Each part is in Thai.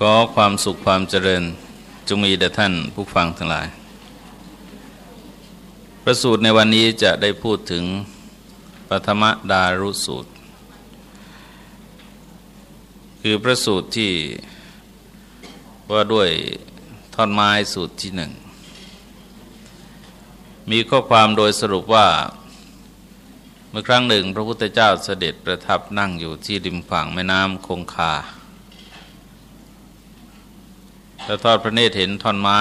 ขอความสุขความเจริญจงมีแด่ท่านผู้ฟังทั้งหลาย ประสูตรในวันนี้จะได้พูดถึงปฐมดารุสูตร คือประสูตรที่ว่าด้วยท่อนไม้สูตรที่หนึ่ง มีข้อความโดยสรุปว่า เมื่อครั้งหนึ่ง พระพุทธเจ้าเสด็จประทับนั่งอยู่ที่ริมฝั่งแม่น้ำคงคา แล้วทอดพระเนตรเห็นท่อนไม้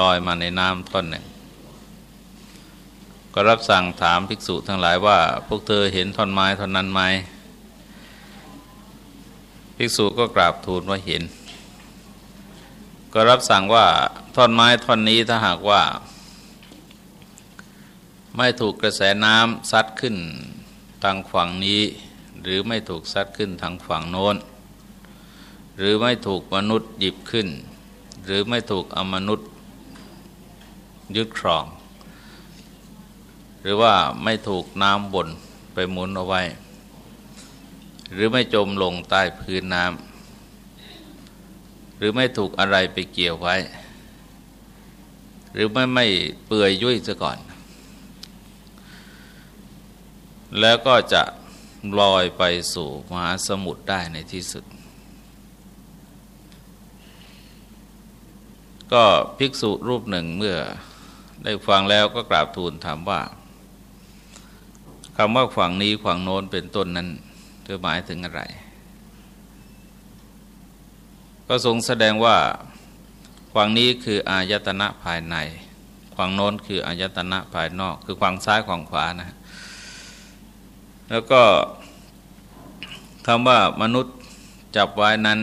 ลอยมาในน้ำท่อนหนึ่ง ก็รับสั่งถามภิกษุทั้งหลายว่า พวกเธอเห็นท่อนไม้ท่อนนั้นไหมภิกษุก็กราบทูลว่าเห็น ก็รับสั่งว่าท่อนไม้ท่อนนี้ถ้าหากว่า ไม่ถูกกระแสน้ำซัดขึ้นทางฝั่งนี้ หรือไม่ถูกซัดขึ้นทางฝั่งโน้น หรือไม่ถูกมนุษย์หยิบขึ้น หรือไม่ถูกอมนุษย์ยึดครอง หรือว่าไม่ถูกน้ำบนไปหมุนเอาไว้ หรือไม่จมลงใต้พื้นน้ำหรือไม่ถูกอะไรไปเกี่ยวไว้ หรือไม่ไม่เปื่อยยุ่ยซะก่อน แล้วก็จะลอยไปสู่มหาสมุทรได้ในที่สุด ก็ภิกษุรูปหนึ่งเมื่อได้ฟังแล้วก็กราบทูลถามว่าคำว่าฝั่งนี้ฝั่งโน้นเป็นต้นนั้นจะหมายถึงอะไร ก็ทรงแสดงว่าฝั่งนี้คืออายตนะภายในฝั่งโน้นคืออายตนะภายนอก คือฝั่งซ้ายฝั่งขวานะแล้วก็คำว่ามนุษย์จับไว้นั้น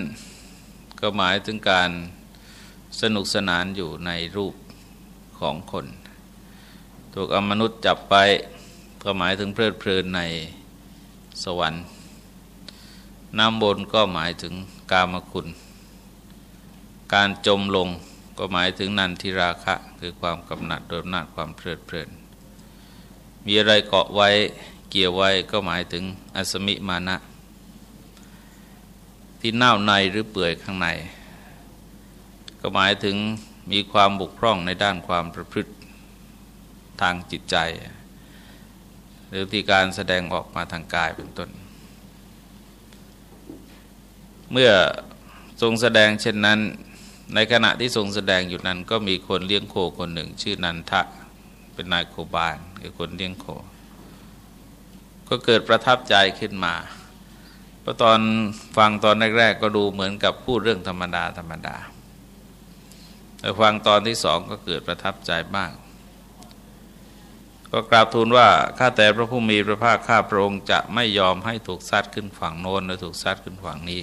ก็หมายถึงการ สนุกสนานอยู่ในรูปของคน ถูกอมนุษย์จับไปก็หมายถึงเพลิดเพลินในสวรรค์น้ำบนก็หมายถึงกามคุณ การจมลงก็หมายถึงนันทิราคะ คือความกำหนัดโดยอำนาจความเพลิดเพลิน มีอะไรเกาะไว้เกี่ยวไว้ก็หมายถึงอสมิมานะ ที่เน่าในหรือเปื่อยข้างใน ก็หมายถึงมีความบุกพร่องในด้านความประพฤติทางจิตใจ หรือที่การแสดงออกมาทางกายเป็นต้น เมื่อทรงแสดงเช่นนั้น ในขณะที่ทรงแสดงอยู่นั้น ก็มีคนเลี้ยงโคคนหนึ่ง ชื่อนันทะเป็นนายโคบาลคือคนเลี้ยงโค ก็เกิดประทับใจขึ้นมาเพราะตอนฟังตอนแรกๆก็ดูเหมือนกับพูดเรื่องธรรมดาธรรมดา ฟังตอนที่สองก็เกิดประทับใจมากก็กราบทูลว่าข้าแต่พระผู้มีพระภาคข้าพระองค์จะไม่ยอมให้ถูกซัดขึ้นฝั่งโน้นหรือถูกซัดขึ้นฝั่งนี้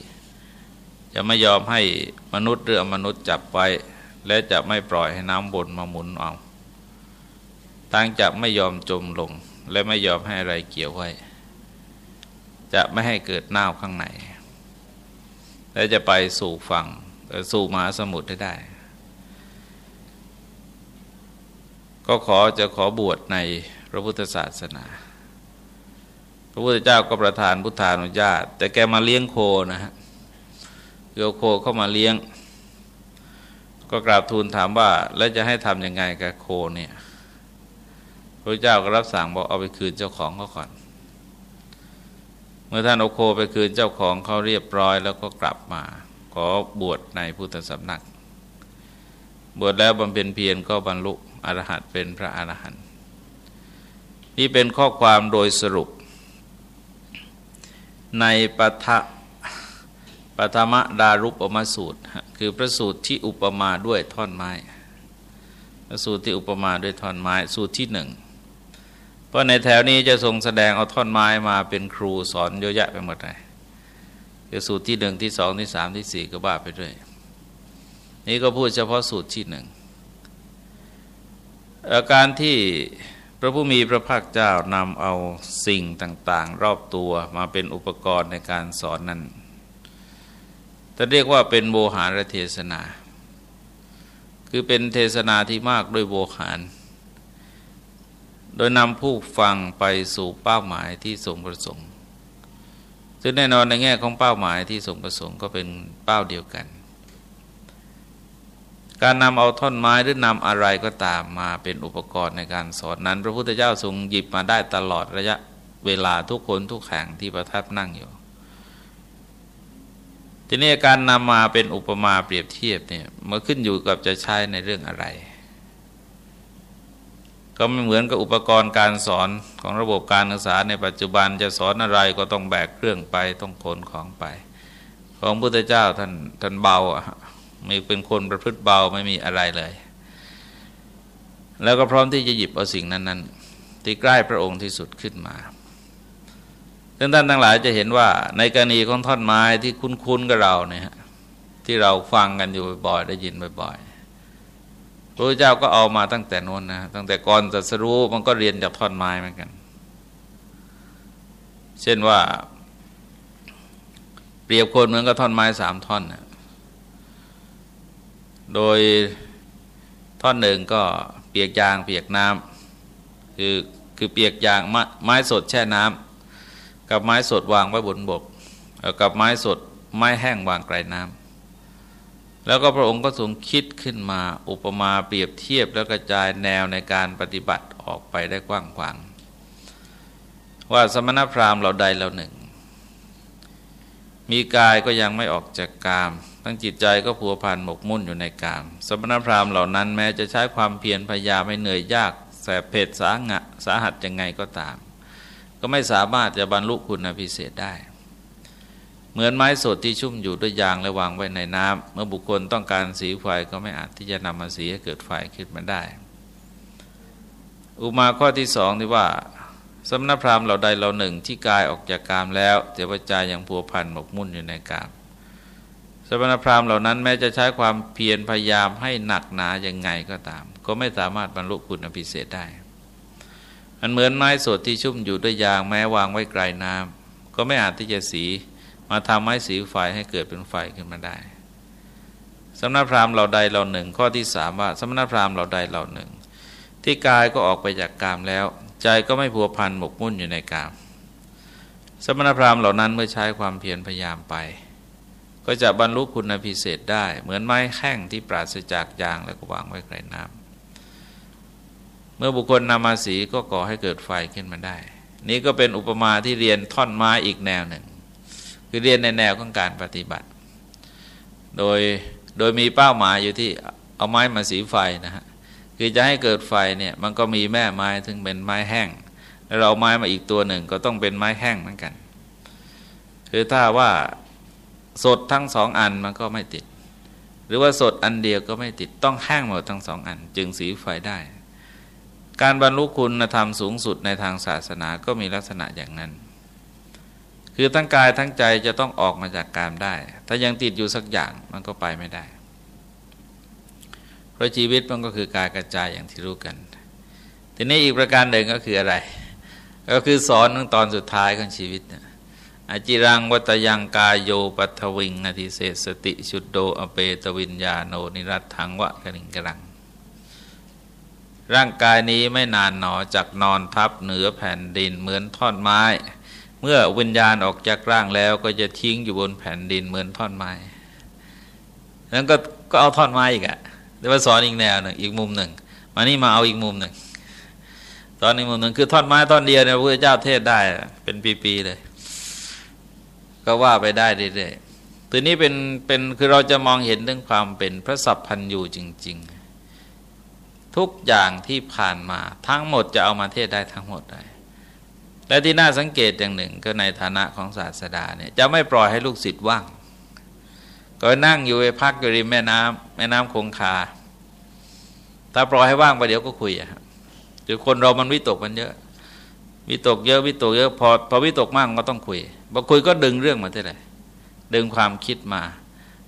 จะไม่ยอมให้มนุษย์หรืออมนุษย์จับไว้ และจะไม่ปล่อยให้น้ำบนมาหมุนเอาตั้งจะไม่ยอมจมลง และไม่ยอมให้อะไรเกี่ยวไว้ จะไม่ให้เกิดน้าข้างในและจะไปสู่ฝั่งสู่มหาสมุทรได้ได้ ก็ขอจะขอบวชในพระพุทธศาสนา พระพุทธเจ้าก็ประทานพุทธานุญาต แต่แกมาเลี้ยงโคนะฮะเกียวโคเข้ามาเลี้ยง ก็กราบทูลถามว่า แล้วจะให้ทำยังไงกับโคเนี่ยพระเจ้าก็รับสั่งบอกเอาไปคืนเจ้าของเขาก่อน เมื่อท่านเอาโคไปคืนเจ้าของเขาเรียบร้อย แล้วก็กลับมา ขอบวชในพุทธสำนัก บวชแล้วบำเพ็ญเพียรก็บรรลุ อรหัตเป็นพระอรหันต์นี่เป็นข้อความโดยสรุป ในปทะปฐมดารุปมาสูตร คือพระสูตรที่อุปมาด้วยท่อนไม้พระสูตรที่อุปมาด้วยท่อนไม้สูตรที่หนึ่งเพราะในแถวนี้จะทรงแสดงเอาท่อนไม้มาเป็นครูสอนเยอะแยะไปหมดเลยคือสูตรที่หนึ่งที่สองที่สามที่สี่ก็บ้าไปด้วย นี่ก็พูดเฉพาะสูตรที่หนึ่ง อาการที่พระผู้มีพระภาคเจ้านำเอาสิ่งต่างๆ รอบตัวมาเป็นอุปกรณ์ในการสอนนั้นจะเรียกว่าเป็นโวหารเทศนา คือเป็นเทศนาที่มากด้วยโวหาร โดยนำผู้ฟังไปสู่เป้าหมายที่ทรงประสงค์ซึ่งแน่นอนในแง่ของเป้าหมายที่ทรงประสงค์ก็เป็นเป้าเดียวกัน การนำเอาท่อนไม้หรือนำอะไรก็ตามมาเป็นอุปกรณ์ในการสอนนั้น พระพุทธเจ้าทรงหยิบมาได้ตลอดระยะเวลาทุกคนทุกแห่งที่ประทับนั่งอยู่ ทีนี้การนำมาเป็นอุปมาเปรียบเทียบเนี่ยมันขึ้นอยู่กับจะใช้ในเรื่องอะไร ก็ไม่เหมือนกับอุปกรณ์การสอนของระบบการศึกษาในปัจจุบันจะสอนอะไรก็ต้องแบกเครื่องไปต้องขนของไป ของพุทธเจ้าท่านท่านเบาอะ ม่เป็นคนประพฤติเบาไม่มีอะไรเลย แล้วก็พร้อมที่จะหยิบเอาสิ่งนั้นๆที่ใกล้พระองค์ที่สุดขึ้นมาซึ่งท่านทั้งหลายจะเห็นว่าในกรณีของท่อนไม้ที่คุ้นๆกับเราเนี่ยที่เราฟังกันอยู่บ่อยๆได้ยินบ่อยๆพระเจ้าก็เอามาตั้งแต่นนนะตั้งแต่ก่อนจะสรู้มันก็เรียนจากท่อนไม้เหมือนกัน เช่นว่า เปรียบคนเหมือนกับท่อนไม้สามท่อนนะ โดยท่อนหนึ่งก็เปียกยางเปียกน้ำคือคือเปียกยางไม้สดแช่น้ำกับไม้สดวางไว้บนบก กับไม้สดไม้แห้งวางไกลน้ำแล้วก็พระองค์ก็ทรงคิดขึ้นมาอุปมาเปรียบเทียบแล้วกระจายแนวในการปฏิบัติออกไปได้กว้างขวางว่าสมณพราหมณ์เราใดเราหนึ่ง มีกายก็ยังไม่ออกจากกาม ทั้งจิตใจก็ผัวพันหมกมุ่นอยู่ในกาม สมณพราหมณ์เหล่านั้นแม้จะใช้ความเพียรพยายามไม่เหนื่อยยากแสบเผ็ดสาหะสาหัสยังไงก็ตาม ก็ไม่สามารถจะบรรลุคุณพิเศษได้ เหมือนไม้สดที่ชุ่มอยู่ด้วยยางและวางไว้ในน้ำเมื่อบุคคลต้องการสีไฟก็ไม่อาจที่จะนำมาสีให้เกิดไฟขึ้นมาได้ อุมาข้อที่สองที่ว่าสมณพราหมณ์เราใดเราหนึ่งที่กายออกจากกามแล้วแต่ว่าใจยังพัวพันหมกมุ่นอยู่ในกาม มณพราหมณ์เหล่านั้นแม้จะใช้ความเพียรพยายามให้หนักหนาอย่างไงก็ตาม ก็ไม่สามารถบรรลุคุณพิเศษได้มันเหมือนไม้สดที่ชุ่มอยู่ด้วยยางแม้วางไว้ไกลน้ำก็ไม่อาจที่จะสีมาทำให้สีไฟให้เกิดเป็นไฟขึ้นมาได้สมณพราหมณ์เราใดเราหนึ่ง ข้อที่สามว่าสมณพราหมณ์เราใดเราหนึ่ง ที่กายก็ออกไปจากกามแล้ว ใจก็ไม่พัวพันหมกมุ่นอยู่ในกาม สมณพราหมณ์เหล่านั้นเมื่อใช้ความเพียรพยายามไป ก็จะบรรลุคุณพิเศษได้ เหมือนไม้แข้งที่ปราศจากยางแล้วก็วางไว้ไกลน้ำเมื่อบุคคลนำมาสีก็ก่อให้เกิดไฟขึ้นมาได้ นี่ก็เป็นอุปมาที่เรียนท่อนไม้อีกแนวหนึ่ง คือเรียนในแนวของการปฏิบัติ โดยโดยมีเป้าหมายอยู่ที่เอาไม้มาสีไฟนะฮะคือจะให้เกิดไฟเนี่ยมันก็มีแม่ไม้ถึงเป็นไม้แห้ง แล้วเราไม้มาอีกตัวหนึ่งก็ต้องเป็นไม้แห้งเหมือนกัน คือถ้าว่า สดทั้งสองอันมันก็ไม่ติด หรือว่าสดอันเดียวก็ไม่ติดต้องแห้งหมดทั้งสองอัน จึงสีไฟได้ การบรรลุคุณธรรมสูงสุดในทางศาสนาก็มีลักษณะอย่างนั้น คือทั้งกายทั้งใจจะต้องออกมาจากกามได้ ถ้ายังติดอยู่สักอย่างมันก็ไปไม่ได้เพราะชีวิตมันก็คือกายกระจายอย่างที่รู้กัน ทีนี้อีกประการหนึ่งก็คืออะไร ก็คือสอนตั้งตอนสุดท้ายของชีวิต อจิรังวัตยังกายโยปัทวิงอธิเศสติชุดโดอเปตวิญญาโนนิรัตถังวะกริงกรัง ร่างกายนี้ไม่นานหนอจากนอนทับเหนือแผ่นดินเหมือนท่อนไม้ เมื่อวิญญาณออกจากร่างแล้วก็จะทิ้งอยู่บนแผ่นดินเหมือนท่อนไม้แล้วก็ก็เอาท่อนไม้อีกอะแต่ว่าสอนอีกแนวหนึ่งอีกมุมหนึ่งมานี่มาเอาอีกมุมหนึ่งตอนนี้มุมหนึ่งคือท่อนไม้ท่อนเดียวเนี่ยพระเจ้าเทศได้เป็นปีๆเลย ก็ว่าไปได้เรื่อยๆตัวนี้เป็นเป็นคือเราจะมองเห็นเรื่องความเป็นพระสัพพันยูจริง ๆ ทุกอย่างที่ผ่านมาทั้งหมดจะเอามาเทศได้ทั้งหมดได้และที่น่าสังเกตอย่างหนึ่งก็ในฐานะของศาสดาเนี่ยจะไม่ปล่อยให้ลูกศิษย์ว่าง ก็นั่งอยู่ไปพักอยู่ริมแม่น้ำแม่น้ำคงคา ถ้าปล่อยให้ว่างไปเดี๋ยวก็คุยอะคือคนเรามันวิตกมันเยอะ วิตกเยอะวิตกเยอะพอพอวิตกมากก็ต้องคุยพอคุยก็ดึงเรื่องมาเท่ไหร่ดึงความคิดมา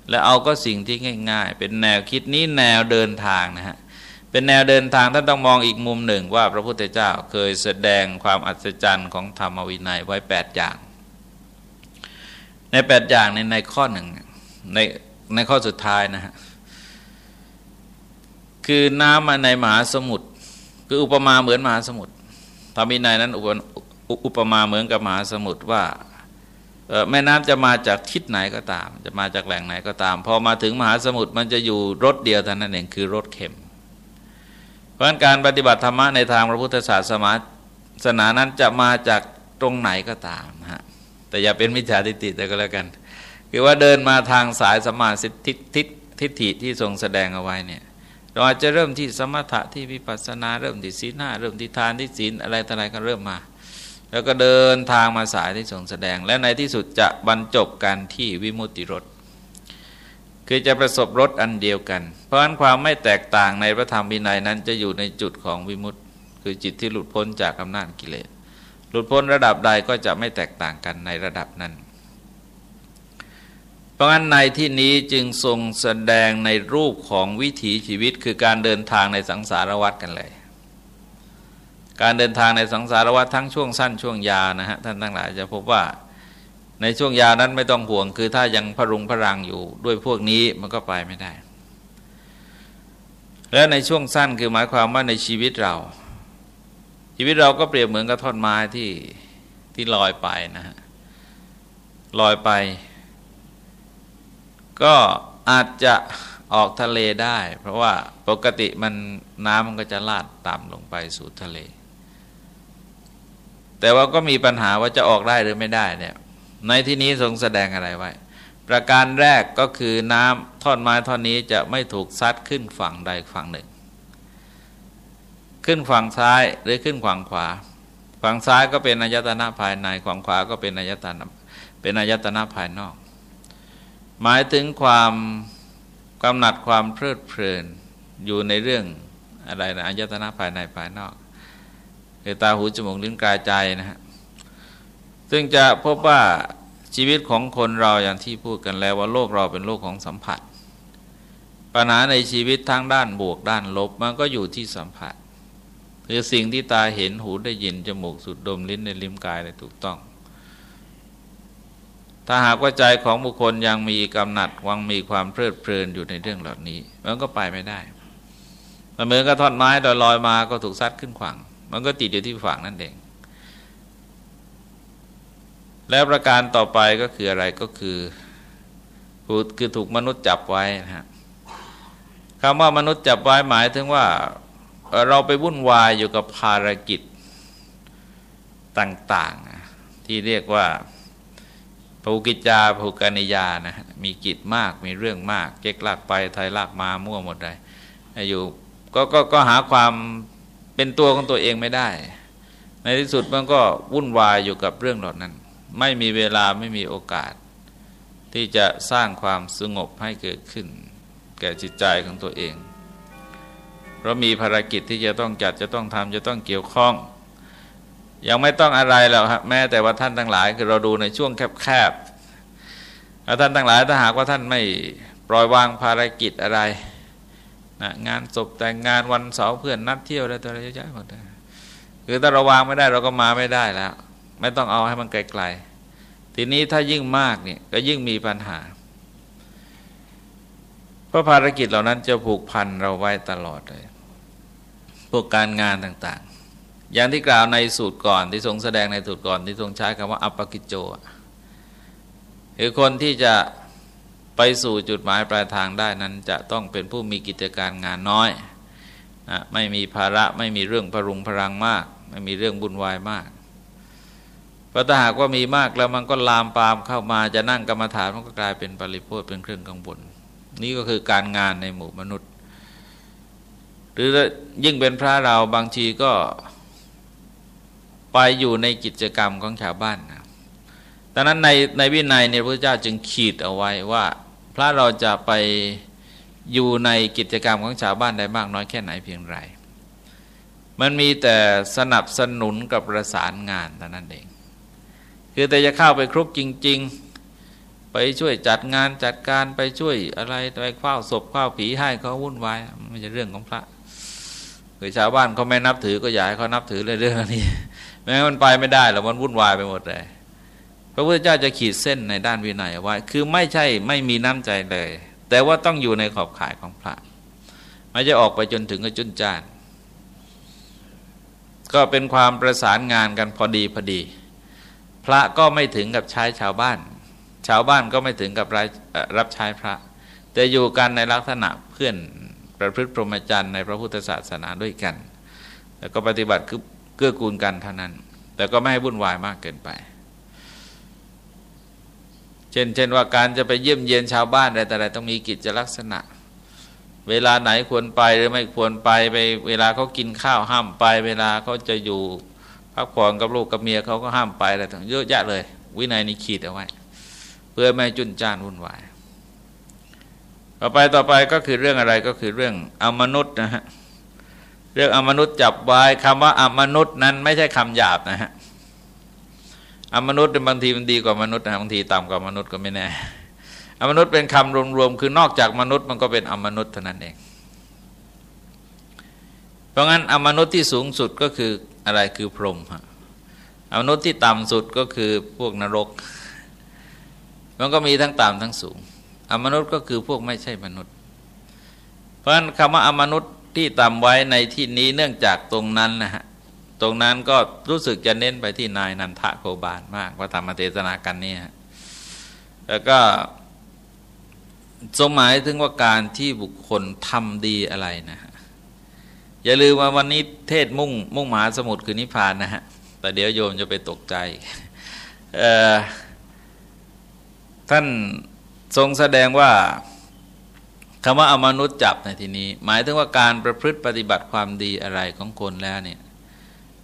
แล้วเอาก็สิ่งที่ง่าย ๆ เป็นแนวคิดนี้แนวเดินทางนะฮะเป็นแนวเดินทางท่านต้องมองอีกมุมหนึ่งว่าพระพุทธเจ้าเคยแสดงความอัศจรรย์ของธรรมวินัยไว้แปดอย่าง ในแปดอย่างในในข้อหนึ่งในในข้อสุดท้ายนะฮะคือน้ำมาในมหาสมุทรคืออุปมาเหมือนมหาสมุทร ธรรมวินัยนั้นอุปมาเหมือนกับมหาสมุทรว่าแม่น้ำจะมาจากทิศไหนก็ตาม จะมาจากแหล่งไหนก็ตาม พอมาถึงมหาสมุทรมันจะอยู่รถเดียวเท่านั้นเองคือรถเข็ม เพราะการปฏิบัติธรรมะในทางพระพุทธศาสนานั้นจะมาจากตรงไหนก็ตามฮะแต่อย่าเป็นมิจฉาทิฏฐิแต่ก็แล้วกัน คือว่าเดินมาทางสายสมาสิทธิทิฏฐิที่ทรงแสดงเอาไว้เนี่ย เราอาจจะเริ่มที่สมถะที่วิปัสสนาเริ่มที่ศีลห้าเริ่มที่ทานที่ศีลอะไรต่ออะไรก็เริ่มมา แล้วก็เดินทางมาสายที่ทรงแสดง และในที่สุดจะบรรจบกันที่วิมุตติรสคือจะประสบรสอันเดียวกัน เพราะฉะนั้นความไม่แตกต่างในพระธรรมวินัยนั้นจะอยู่ในจุดของวิมุตติ คือจิตที่หลุดพ้นจากอำนาจกิเลส หลุดพ้นระดับใดก็จะไม่แตกต่างกันในระดับนั้น เพราะงั้นในที่นี้จึงทรงแสดงในรูปของวิถีชีวิตคือการเดินทางในสังสารวัฏกันเลย การเดินทางในสังสารวัฏทั้งช่วงสั้นช่วงยาวนะฮะท่านทั้งหลายจะพบว่าในช่วงยาวนั้นไม่ต้องห่วง คือถ้ายังพรุงพรังอยู่ด้วยพวกนี้มันก็ไปไม่ได้ แล้วในช่วงสั้นคือหมายความว่าในชีวิตเรา ชีวิตเราก็เปรียบเหมือนกับท่อนไม้ที่ที่ลอยไปนะฮะลอยไป ก็อาจจะออกทะเลได้ เพราะว่าปกติมันน้ำมันก็จะลาดต่ำลงไปสู่ทะเล แต่ว่าก็มีปัญหาว่าจะออกได้หรือไม่ได้เนี่ยในที่นี้ทรงแสดงอะไรไว้ ประการแรกก็คือน้ำท่อนไม้ท่อนนี้จะไม่ถูกซัดขึ้นฝั่งใดฝั่งหนึ่ง ขึ้นฝั่งซ้ายหรือขึ้นฝั่งขวา ฝั่งซ้ายก็เป็นอายตนะภายในฝั่งขวาก็เป็นอายตนะเป็นอายตนะภายนอก หมายถึงความกำหนัดความเพลิดเพลินอยู่ในเรื่องอะไรนะอายตนะภายในภายนอกคือตาหูจมูกลิ้นกายใจนะฮะซึ่งจะพบว่าชีวิตของคนเราอย่างที่พูดกันแล้วว่าโลกเราเป็นโลกของสัมผัส ปัญหาในชีวิตทั้งด้านบวกด้านลบมันก็อยู่ที่สัมผัส คือสิ่งที่ตาเห็นหูได้ยินจมูกสูดดมลิ้นในลิ้มกายได้ถูกต้อง ถ้าหากว่าใจของบุคคลยังมีกำหนัดวังมีความเพลิดเพลินอยู่ในเรื่องเหล่านี้ มันก็ไปไม่ได้ มันเหมือนกับท่อนไม้ลอยลอยมาก็ถูกซัดขึ้นขวางมันก็ติดอยู่ที่ฝั่งนั่นเอง แล้วประการต่อไปก็คืออะไรก็คือคือถูกมนุษย์จับไว้นะฮะคำว่ามนุษย์จับไว้หมายถึงว่าเราไปวุ่นวายอยู่กับภารกิจต่าง ๆ ที่เรียกว่า ภูกิจจาภูกานิยานะมีกิจมากมีเรื่องมาก เก๊กลากไปไทยลากมามั่วหมดเลยอยู่ก็ก็ก็หาความเป็นตัวของตัวเองไม่ได้ ในที่สุดมันก็วุ่นวายอยู่กับเรื่องเหล่านั้น ไม่มีเวลาไม่มีโอกาส ที่จะสร้างความสงบให้เกิดขึ้น แก่จิตใจของตัวเอง เพราะมีภารกิจที่จะต้องจัดจะต้องทำจะต้องเกี่ยวข้อง ยังไม่ต้องอะไรแล้วครับแม้แต่ว่าท่านทั้งหลาย คือเราดูในช่วงแคบๆแล้วท่านทั้งหลายถ้าหากว่าท่านไม่ปล่อยวางภารกิจอะไรนะงานศพแต่งงานวันเสาร์เพื่อนนัดเที่ยวอะไรตัวอะไรเยอะแยะหมดเลยคือถ้าเราวางไม่ได้เราก็มาไม่ได้แล้ว ไม่ต้องเอาให้มันไกลๆทีนี้ถ้ายิ่งมากเนี่ยก็ยิ่งมีปัญหา เพราะภารกิจเหล่านั้นจะผูกพันเราไว้ตลอดเลยพวกการงานต่างๆ อย่างที่กล่าวในสูตรก่อนที่ทรงแสดงในสูตรก่อนที่ทรงใช้คำว่า อัปปกิจโจคือคนที่จะไปสู่จุดหมายปลายทางได้นั้น จะต้องเป็นผู้มีกิจการงานน้อยนะไม่มีภาระไม่มีเรื่องพรุงพรังมาก ไม่มีเรื่องบุญวายมากเพราะถ้าหากว่ามีมากแล้วมันก็ลามปามเข้ามาจะนั่งกรรมฐานมันก็กลายเป็นปริโพธเป็นเครื่องกังวลนี่ก็คือการงานในหมู่มนุษย์ หรือยิ่งเป็นพระเราบางทีก็ ไปอยู่ในกิจกรรมของชาวบ้านนะดังนั้นในในวินัยเนี่ยพระเจ้าจึงขีดเอาไว้ว่า พระเราจะไปอยู่ในกิจกรรมของชาวบ้านได้มากน้อยแค่ไหนเพียงไร มันมีแต่สนับสนุนกับประสานงานเท่านั้นเอง คือแต่จะเข้าไปครุกจริง ๆ ไปช่วยจัดงานจัดการไปช่วยอะไรไปคว้าวศพคว้าวผีให้เขาวุ่นวายม่ใช่เรื่องของพระคือชาวบ้านเขาไม่นับถือก็อยากให้เขานับถือเรื่องนี้ แม้มันไปไม่ได้หรอกมันวุ่นวายไปหมดเลย พระพุทธเจ้าจะขีดเส้นในด้านวินัยไว้ คือไม่ใช่ไม่มีน้ำใจเลย แต่ว่าต้องอยู่ในขอบข่ายของพระ ไม่จะออกไปจนถึงกับจุนจานก็เป็นความประสานงานกันพอดีพอดี พระก็ไม่ถึงกับใช้ชาวบ้าน ชาวบ้านก็ไม่ถึงกับรับใช้พระ แต่อยู่กันในลักษณะเพื่อนประพฤติพรหมจรรย์ในพระพุทธศาสนาด้วยกัน แล้วก็ปฏิบัติคือ เกื้อกูลกันเท่านั้น แต่ก็ไม่ให้วุ่นวายมากเกินไป เช่น เช่นว่าการจะไปเยี่ยมเยียนชาวบ้านอะไรแต่อะไรต้องมีกิจลักษณะ เวลาไหนควรไปหรือไม่ควรไปไป เวลาเขากินข้าวห้ามไป เวลาเขาจะอยู่พักผ่อนกับลูกกับเมียเขาก็ห้ามไปอะไรต่างเยอะแยะเลย วินัยนี้ขีดเอาไว้ เพื่อไม่จุนจ้านวุ่นวาย ต่อไปต่อไปก็คือเรื่องอะไรก็คือเรื่องอมนุษย์นะฮะ เรื่องอมนุษย์จับไว้คำว่าอมนุษย์นั้นไม่ใช่คำหยาบนะฮะอมนุษย์บางทีมันดีกว่ามนุษย์นะบางทีต่ำกว่ามนุษย์ก็ไม่แน่อมนุษย์เป็นคำรวมๆคือนอกจากมนุษย์มันก็เป็นอมนุษย์เท่านั้นเอง เพราะงั้นอมนุษย์ที่สูงสุดก็คืออะไรคือพรหมฮะอมนุษย์ที่ต่ำสุดก็คือพวกนรก มันก็มีทั้งต่ำทั้งสูง อมนุษย์ก็คือพวกไม่ใช่มนุษย์ เพราะฉะนั้นคำว่าอมนุษย์ ที่ต่ำไว้ในที่นี้เนื่องจากตรงนั้นนะฮะตรงนั้นก็รู้สึกจะเน้นไปที่นายนันทะโคบาลมากว่าธรรมเทศนากันนี่ฮะแล้วก็สมหมายถึงว่าการที่บุคคลทำดีอะไรนะฮะอย่าลืมว่าวันนี้เทศมุ่งมุ่งมหาสมุทรคือนิพพานนะฮะแต่เดี๋ยวโยมจะไปตกใจท่านทรงแสดงว่า คำว่าอมนุษย์จับในที่นี้ หมายถึงว่าการประพฤติปฏิบัติความดีอะไรของคนแล้วเนี่ย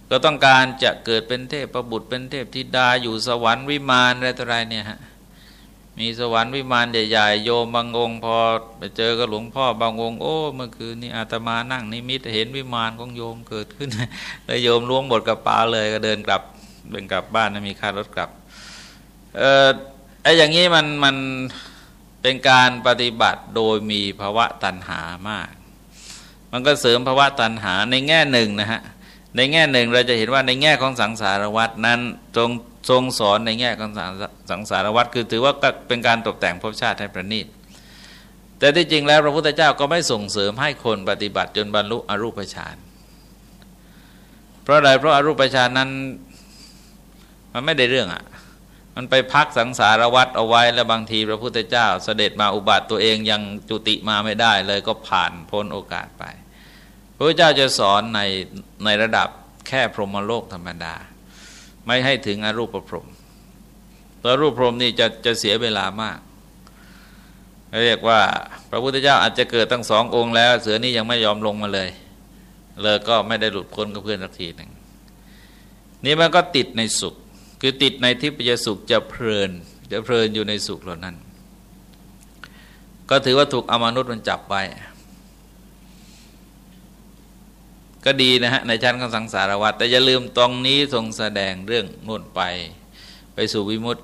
ก็ต้องการจะเกิดเป็นเทพประบุตรเป็นเทพธิดาอยู่สวรรค์วิมานอะไรต่ออะไรเนี่ยฮะมีสวรรค์วิมานใหญ่ๆโยมบางองค์พอไปเจอกับหลวงพ่อบางองค์โอ้เมื่อคืนนี้อาตมานั่งนิมิตเห็นวิมานของโยมเกิดขึ้นเลยโยมล้วงบทกระเป๋าเลยก็เดินกลับเดินกลับบ้านนะมีค่ารถกลับเออไอ้อย่างนี้มันมัน เป็นการปฏิบัติโดยมีภาวะตัณหามาก มันก็เสริมภาวะตัณหาในแง่หนึ่งนะฮะ ในแง่หนึ่งเราจะเห็นว่าในแง่ของสังสารวัตนั้นทรงทรงสอนในแง่ของสังสารวัตคือถือว่าเป็นการตกแต่งภพชาติให้ประณีต แต่ที่จริงแล้วพระพุทธเจ้าก็ไม่ส่งเสริมให้คนปฏิบัติจนบรรลุอรูปฌาน เพราะอะไรเพราะอารูปฌานนั้นมันไม่ได้เรื่องอะ มันไปพักสังสารวัตรเอาไว้แล้วบางทีพระพุทธเจ้าเสด็จมาอุบัติตัวเองยังจุติมาไม่ได้เลยก็ผ่านพ้นโอกาสไป พระพุทธเจ้าจะสอนในในระดับแค่พรหมโลกธรรมดา ไม่ให้ถึงอรูปพรหมตัวรูปพรหมนี่จะจะเสียเวลามาก เรียกว่าพระพุทธเจ้าอาจจะเกิดตั้งสององค์แล้ว เสือนี่ยังไม่ยอมลงมาเลย เลยก็ไม่ได้หลุดพ้นกับเพื่อนสักทีหนึ่งนี่มันก็ติดในสุข คือติดในทิพยสุขจะเพลินจะเพลินอยู่ในสุขเหล่านั้น ก็ถือว่าถูกอมนุษย์มันจับไว้ก็ดีนะฮะในชั้นของสังสารวัฏแต่อย่าลืมตรงนี้ทรงแสดงเรื่องนู่นไปไปสู่วิมุตติ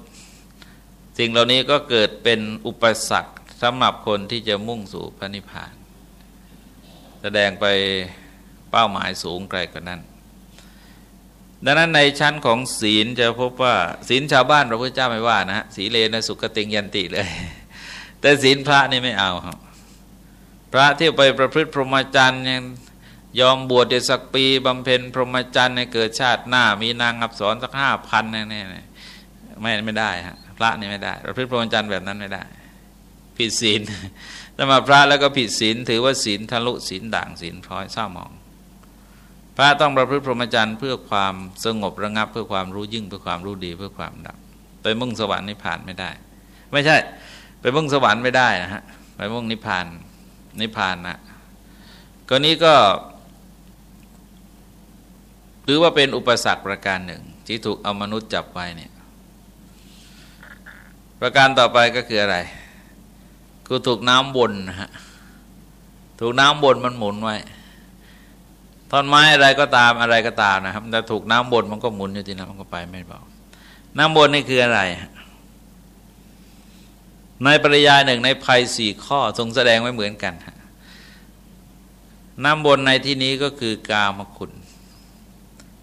สิ่งเหล่านี้ก็เกิดเป็นอุปสรรคสำหรับคนที่จะมุ่งสู่พระนิพพาน แสดงไปเป้าหมายสูงไกลกว่านั้น ดังนั้นในชั้นของศีลจะพบว่าศีลชาวบ้านพระพุทธเจ้าไม่ว่านะสีเลนสุกติงยันติเลย แต่ศีลพระนี่ไม่เอาครับพระที่ไปประพฤติพรหมจรรย์ยังยอมบวชเดสักปีบำเพ็ญพรหมจรรย์ในเกิดชาติหน้า มีนางอับสรสักห้าพันแน่ๆไม่ไม่ได้ฮะพระนี่ไม่ได้ ประพฤติพรหมจรรย์แบบนั้นไม่ได้ ผิดศีลถ้ามาพระแล้วก็ผิดศีลถือว่าศีลทะลุศีลด่างศีลพร้อยเศร้ามอง พระต้องประพฤติพรหมจรรย์เพื่อความสงบระงับเพื่อความรู้ยิ่งเพื่อความรู้ดีเพื่อความดับ ไปมุ่งสวรรค์นิพพานไม่ได้ ไม่ใช่ ไปมุ่งสวรรค์ไม่ได้นะฮะไปมุ่งนิพพานนิพพานนะก็นี้ก็หรือว่าเป็นอุปสรรคประการหนึ่ง ที่ถูกเอามนุษย์จับไว้เนี่ยประการต่อไปก็คืออะไรกูถูกน้ำบนนะฮะถูกน้ำบนมันหมุนไว้ ท่อนไม้อะไรก็ตามอะไรก็ตามนะครับแต่ถูกน้ำบนมันก็หมุนอยู่ที่นั่นมันก็ไปไม่เบาน้ำบนนี่คืออะไร ในปริยายหนึ่งในภัยสี่ข้อทรงแสดงไว้เหมือนกัน น้ำบนในที่นี้ก็คือกามคุณ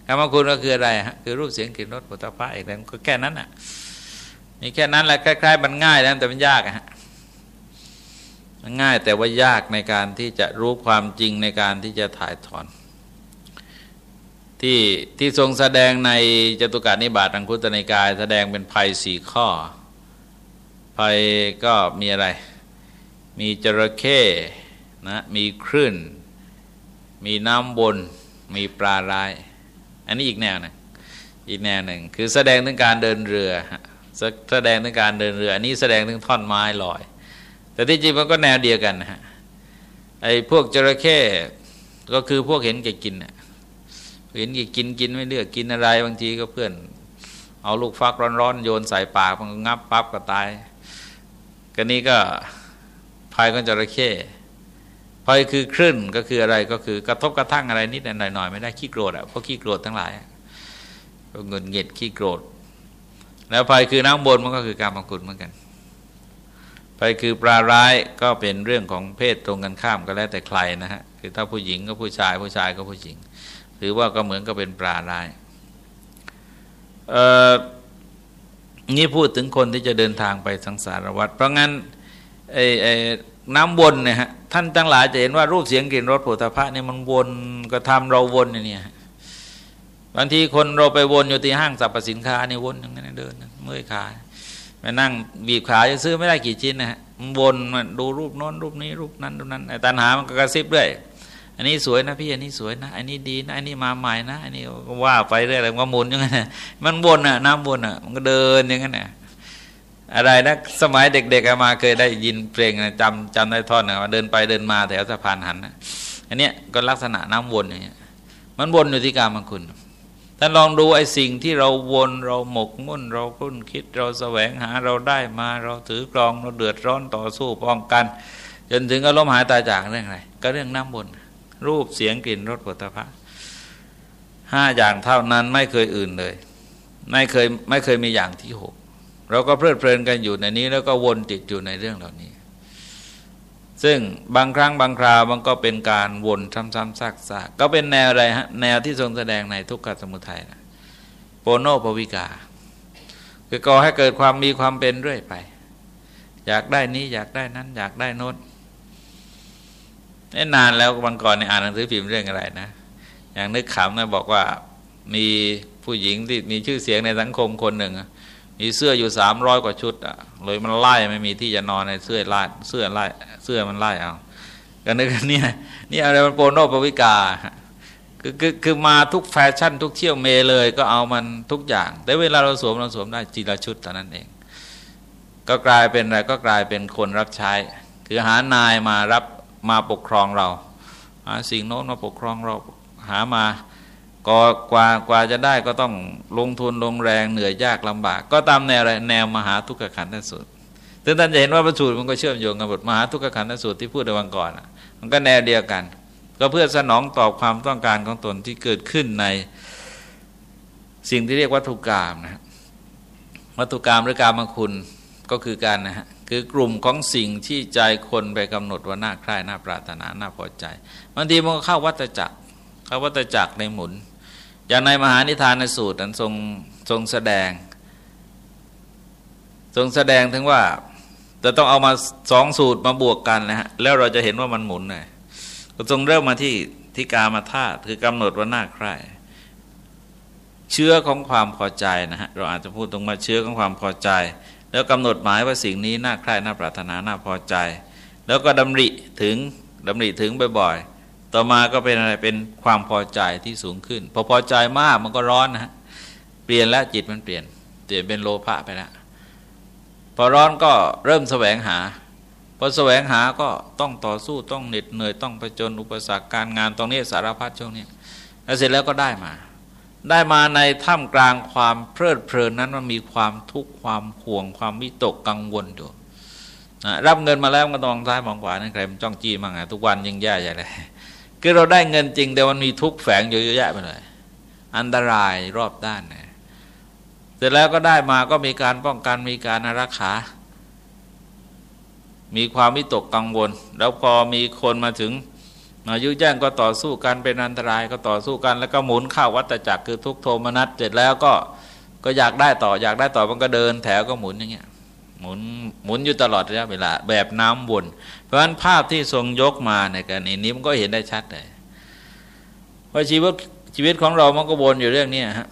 กามคุณก็คืออะไรฮะคือรูปเสียงกลิ่นรสปุถะพระอีกแล้วก็แค่นั้นอะมีแค่นั้นแหละคล้ายๆมันง่ายแล้วแต่มันยากอะฮะมันง่ายแต่ว่ายากในการที่จะรู้ความจริงในการที่จะถ่ายถอน ที่ที่ทรงแสดงในจตุการนิบาตอังคุตในกาย แสดงเป็นภัยสี่ข้อ ภัยก็มีอะไร มีจระเข้นะมีคลื่น มีน้ำบน มีปลาร้าย อันนี้อีกแนวหนึ่งอีกแนวหนึ่งคือแสดงถึงการเดินเรือแสดงถึงการเดินเรืออันนี้แสดงถึงท่อนไม้ลอย แต่ที่จริงมันก็แนวเดียวกันนะฮะไอ้พวกจระเข้ก็คือพวกเห็นแก่กิน เห็นก่กินกินไม่เลือกกินอะไรบางทีก็เพื่อน เอาลูกฟักร้อนๆโยนใส่ปากมันงับปั๊บก็ตายกันนี้ก็ภัยของจระเข้ภัยคือคลื่นก็คืออะไรก็คือกระทบกระทั่งอะไรนิดหน่อยๆไม่ได้ขี้โกรธอะเพราะขี้โกรธทั้งหลายเงินเงียดขี้โกรธ แล้วภัยคือน้ำบนมันก็คือการมังคุดเหมือนกันไปคือปลาร้ายก็เป็นเรื่องของเพศตรงกันข้ามก็แล้วแต่ใครนะฮะคือถ้าผู้หญิงก็ผู้ชายผู้ชายก็ผู้หญิง ถือว่าก็เหมือนกับเป็นปลาร้ายเอ่อนี่พูดถึงคนที่จะเดินทางไปสังสารวัฏเพราะงั้นไอ้ไอ้น้ำวนเนี่ยฮะท่านทั้งหลายจะเห็นว่ารูปเสียงกลิ่นรสผลิตภัณฑ์เนี่ยมันวนก็ทำเราวนเนี่ยบางทีคนเราไปวนอยู่ที่ห้างสรรพสินค้านี่วนอย่างนั้นเดินเมื่อยขาไปนั่งบีบขาจะซื้อไม่ได้กี่ชิ้นนะฮะมันวนมันดูรูปโน้นรูปนี้รูปนั้นรูปนั้นไอ้ตันหามันก็กระซิบด้วย อันนี้สวยนะพี่อันนี้สวยนะอันนี้ดีนะอันนี้มาใหม่นะอันนี้ว่าไปเรื่อยอะไรมันหมุนอย่างนั้นมันวนอะน้ำวนอะมันก็เดินอย่างนั้นน่ะอะไรนะสมัยเด็กๆมาเคยได้ยินเพลงจำจำได้ท่อนนะว่าเดินไปเดินมาแถวสะพานหันนะอันเนี้ยก็ลักษณะน้ำวนอย่างเงี้ยมันวนอยู่ที่การมังคุณท่านลองดูไอ้สิ่งที่เราวนเราหมกมุ่น เราคุ้นคิดเราแสวงหาเราได้มาเราถือกรองเราเดือดร้อนต่อสู้ป้องกัน จนถึงอารมณ์หายตายจากเรื่องอะไรก็เรื่องน้ำวน รูปเสียงกลิ่นรสผลิตภัณฑ์ห้าอย่างเท่านั้นไม่เคยอื่นเลย ไม่เคยไม่เคยมีอย่างที่หกเราก็เพลิดเพลินกันอยู่ในนี้ แล้วก็วนติดอยู่ในเรื่องเหล่านี้ ซึ่งบางครั้งบางคราวมันก็เป็นการวนซ้ำๆซากๆก็เป็นแนวอะไรฮะแนวที่ทรงแสดงในทุกขสมุทัยนะโปโนปวิกา คือก่อให้เกิดความมีความเป็นเรื่อยไป อยากได้นี้อยากได้นั้น อยากได้โน้น นี่นานแล้วบางก่อนในอ่านหนังสือพิมพ์เรื่องอะไรนะ อย่างนึกขำนะบอกว่ามีผู้หญิงที่มีชื่อเสียงในสังคมคนหนึ่ง มีเสื้ออยู่สามร้อยกว่าชุดอะเลยมันไล่ไม่มีที่จะนอนในเสื้อไล่เสื้อไล่เสื้อมันไล่เอาก็นึกเนี่ยนี่อะไรมันโปโนปวิกาคือคือคือมาทุกแฟชั่น ทุกเที่ยวเมเลยก็เอามันทุกอย่าง แต่เวลาเราสวมเราสวมได้จีละชุดเท่านั้นเอง ก็กลายเป็นอะไรก็กลายเป็นคนรับใช้ คือหานายมารับ มาปกครองเรา หาสิ่งโน้นมาปกครองเราหามาก็กว่ากว่าจะได้ก็ต้องลงทุนลงแรงเหนื่อยยากลำบาก ก็ตามแนวอะไรแนวมหาทุกขขันธ์สูตรซึ่งท่านจะเห็นว่าพระสูตรมันก็เชื่อมโยงกับบทมหาทุกขขันธ์สูตรที่พูดในวันก่อนมันก็แนวเดียวกัน ก็เพื่อสนองตอบความต้องการของตนที่เกิดขึ้นในสิ่งที่เรียกวัตถุกรรมนะวัตถุกรรมหรือการมคุณก็คือการนะฮะ คือกลุ่มของสิ่งที่ใจคนไปกำหนดว่าน่าใคร่น่าปรารถนาน่าพอใจบางทีมันก็เข้าวัตจักรเข้าวัตจักรในหมุน อย่างในมหานิทานในสูตรนั้นทรงทรงแสดง ทรงแสดงถึงว่าจะต้องเอามาสองสูตรมาบวกกันนะฮะแล้วเราจะเห็นว่ามันหมุนเลยก็ทรงเริ่มมาที่ที่กามาธาตุคือกำหนดว่าน่าใคร่เชื้อของความพอใจนะฮะเราอาจจะพูดตรงมาเชื้อของความพอใจ แล้วกำหนดหมายว่าสิ่งนี้น่าใคร่น่าปรารถนาน่าพอใจ แล้วก็ดำริถึงดำริถึงบ่อยๆ ต่อมาก็เป็นอะไรเป็นความพอใจที่สูงขึ้น พอพอใจมากมันก็ร้อนนะเปลี่ยนแล้วจิตมันเปลี่ยน เปลี่ยนเป็นโลภะไปแล้วพอร้อนก็เริ่มแสวงหาพอแสวงหาก็ต้องต่อสู้ต้องเหน็ดเหนื่อยต้องไปจนอุปสรรคการงานตรงนี้สารพัดช่วงนี้แล้วเสร็จแล้วก็ได้มา ได้มาในท่ามกลางความเพลิดเพลินนั้นมันมีความทุกข์ความห่วงความวิตกกังวลอยู่รับเงินมาแล้วก็ต้องซ้ายมองขวานั่นใครมันจ้องจี้มั่งทุกวันยังแย่ใหญ่เลยคือเราได้เงินจริง แต่มันมีทุกแฝงเยอะแยะไปเลยอันตรายรอบด้านนะเสร็จแล้วก็ได้มาก็มีการป้องกันมีการรักษา มีความวิตกกังวล แล้วพอมีคนมาถึง มายุแย่งก็ต่อสู้กันเป็นอันตรายก็ต่อสู้กัน แล้วก็หมุนเข้าวัตจักรคือทุกโทมนัสเสร็จแล้วก็ก็อยากได้ต่ออยากได้ต่อมันก็เดินแถวก็หมุนอย่างเงี้ยหมุนหมุนอยู่ตลอดระยะเวลาแบบน้ำวนเพราะฉะนั้นภาพที่ทรงยกมาในกรณีนี้มันก็เห็นได้ชัดเลยว่าชีวิตชีวิตของเรามันก็วนอยู่เรื่องนี้ฮะ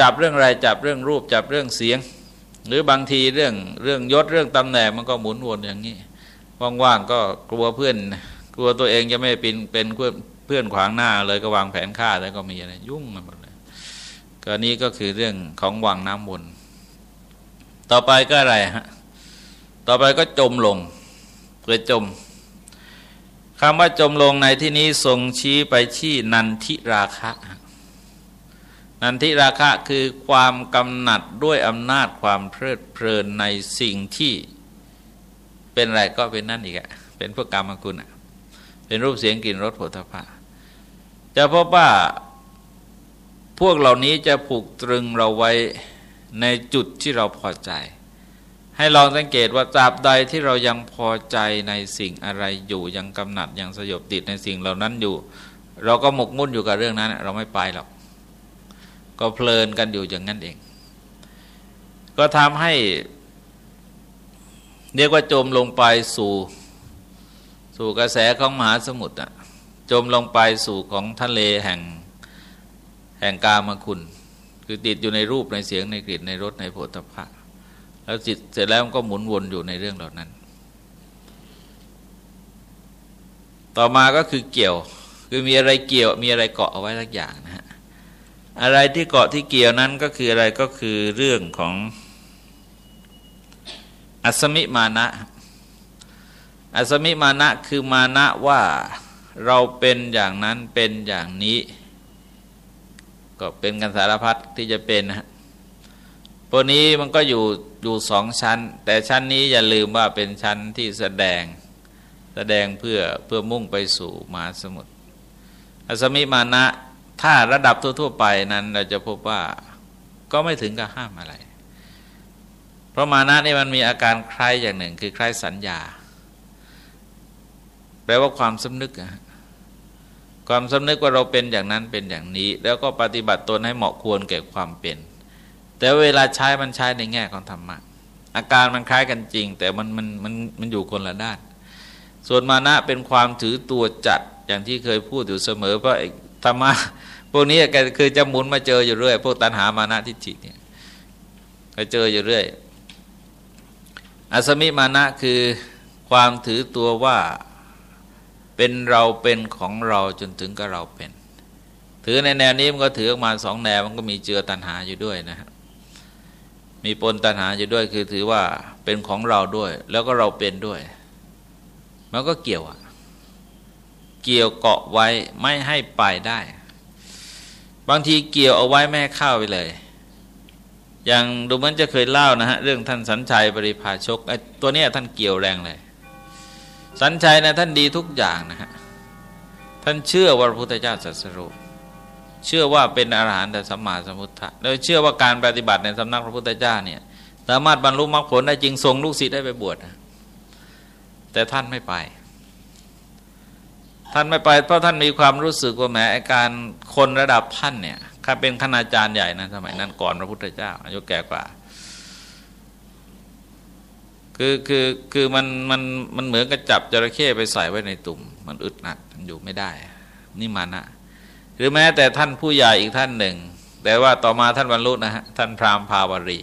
จับเรื่องอะไรจับเรื่องรูปจับเรื่องเสียง หรือบางทีเรื่องเรื่องยศเรื่องตำแหน่งมันก็หมุนวนอย่างนี้ว่างๆก็กลัวเพื่อน กลัวตัวเองจะไม่เป็นเป็นเพื่อนขวางหน้าเลยก็วางแผนฆ่าแล้วก็มีอะไรยุ่งกันหมดเลยก็นี้ก็คือเรื่องของวังน้ำวนต่อไปก็อะไรฮะต่อไปก็จมลงเพื่อจมคำว่าจมลงในที่นี้ทรงชี้ไปที่นันทิราคะ นันทิราคะคือความกำหนัดด้วยอำนาจความเพลิดเพลินในสิ่งที่เป็นอะไรก็เป็นนั่นอีกอะเป็นพวกกรรมคุณอะ เป็นรูปเสียงกลิ่นรสผลิตภัณฑ์จะพบว่าพวกเหล่านี้จะผูกตรึงเราไว้ในจุดที่เราพอใจ ให้ลองสังเกตว่าตราบใดที่เรายังพอใจในสิ่งอะไรอยู่ยังกำหนัดยังสยบติดในสิ่งเหล่านั้นอยู่ เราก็หมกมุ่นอยู่กับเรื่องนั้น เราไม่ไปหรอกก็เพลินกันอยู่อย่างนั้นเอง ก็ทำให้เรียกว่าจมลงไปสู่ สู่กระแสของมหาสมุทรอะจมลงไปสู่ของทะเลแห่งแห่งกามคุณ คือติดอยู่ในรูปในเสียงในกลิ่นในรสในโผฏฐัพพะแล้วจิตเสร็จแล้วก็หมุนวนอยู่ในเรื่องเหล่านั้น ต่อมาก็คือเกี่ยวคือมีอะไรเกี่ยวมีอะไรเกาะเอาไว้สักอย่างนะฮะอะไรที่เกาะที่เกี่ยวนั้นก็คืออะไรก็คือเรื่องของอัศมิมานะ อัศมิมานะคือมานะว่าเราเป็นอย่างนั้นเป็นอย่างนี้ ก็เป็นกันสารพัดที่จะเป็นนะฮะพวกนี้มันก็อยู่อยู่สองชั้น แต่ชั้นนี้อย่าลืมว่าเป็นชั้นที่แสดงแสดงเพื่อเพื่อมุ่งไปสู่มหาสมุทรอสมิมานะถ้าระดับทั่ว ๆ ไปนั้น เราจะพบว่าก็ไม่ถึงกับห้ามอะไร เพราะมานะนี่มันมีอาการคล้ายอย่างหนึ่ง คือคล้ายสัญญา แปลว่าความสำนึกอะความสำนึกว่าเราเป็นอย่างนั้นเป็นอย่างนี้ แล้วก็ปฏิบัติตนให้เหมาะควรแก่ความเป็น แต่เวลาใช้มันใช้ในแง่ของธรรมะอาการมันคล้ายกันจริง แต่มันมันมันมันอยู่คนละด้าน ส่วนมานะเป็นความถือตัวจัดอย่างที่เคยพูดอยู่เสมอเพราะธรรมะพวกนี้แกคือจะหมุนมาเจออยู่เรื่อย พวกตัณหามานะทิฏฐิเนี่ยก็เจออยู่เรื่อย อสมิมานะคือความถือตัวว่า เป็นเราเป็นของเราจนถึงกับเราเป็น ถือในแนวนี้มันก็ถือออกมาสองแนวมันก็มีเจือตัณหาอยู่ด้วยนะครับมีปนตัณหาอยู่ด้วยคือถือว่าเป็นของเราด้วย แล้วก็เราเป็นด้วย มันก็เกี่ยวอะเกี่ยวเกาะไว้ไม่ให้ไปได้ บางทีเกี่ยวเอาไว้ไม่ให้เข้าไปเลย อย่างดูเหมันจะเคยเล่านะฮะเรื่องท่านสัญชัยปริภาชกไอ้ตัวเนี้ยท่านเกี่ยวแรงเลย สัญชัยนะท่านดีทุกอย่างนะฮะท่านเชื่อว่าพระพุทธเจ้าสัสรุเชื่อว่าเป็นอรหันต์แต่สัมมาสัมพุทธะแล้วเชื่อว่าการปฏิบัติในสำนักพระพุทธเจ้าเนี่ยสามารถบรรลุมรรคผลได้จริงทรงลูกศิษย์ได้ไปบวชแต่ท่านไม่ไป ท่านไม่ไป เพราะท่านมีความรู้สึกว่าแหมการคนระดับท่านเนี่ยข้าเป็นคณาจารย์ใหญ่นะสมัยนั้นก่อนพระพุทธเจ้าอายุแก่กว่า คือคือคือมันมันมันเหมือนกับจับจระเข้ไปใส่ไว้ในตุ่ม มันอึดอัดมันอยู่ไม่ได้ นี่มานะหรือแม้แต่ท่านผู้ใหญ่อีกท่านหนึ่ง แต่ว่าต่อมาท่านบรรลุนะฮะท่านพราหมณ์ภาวรี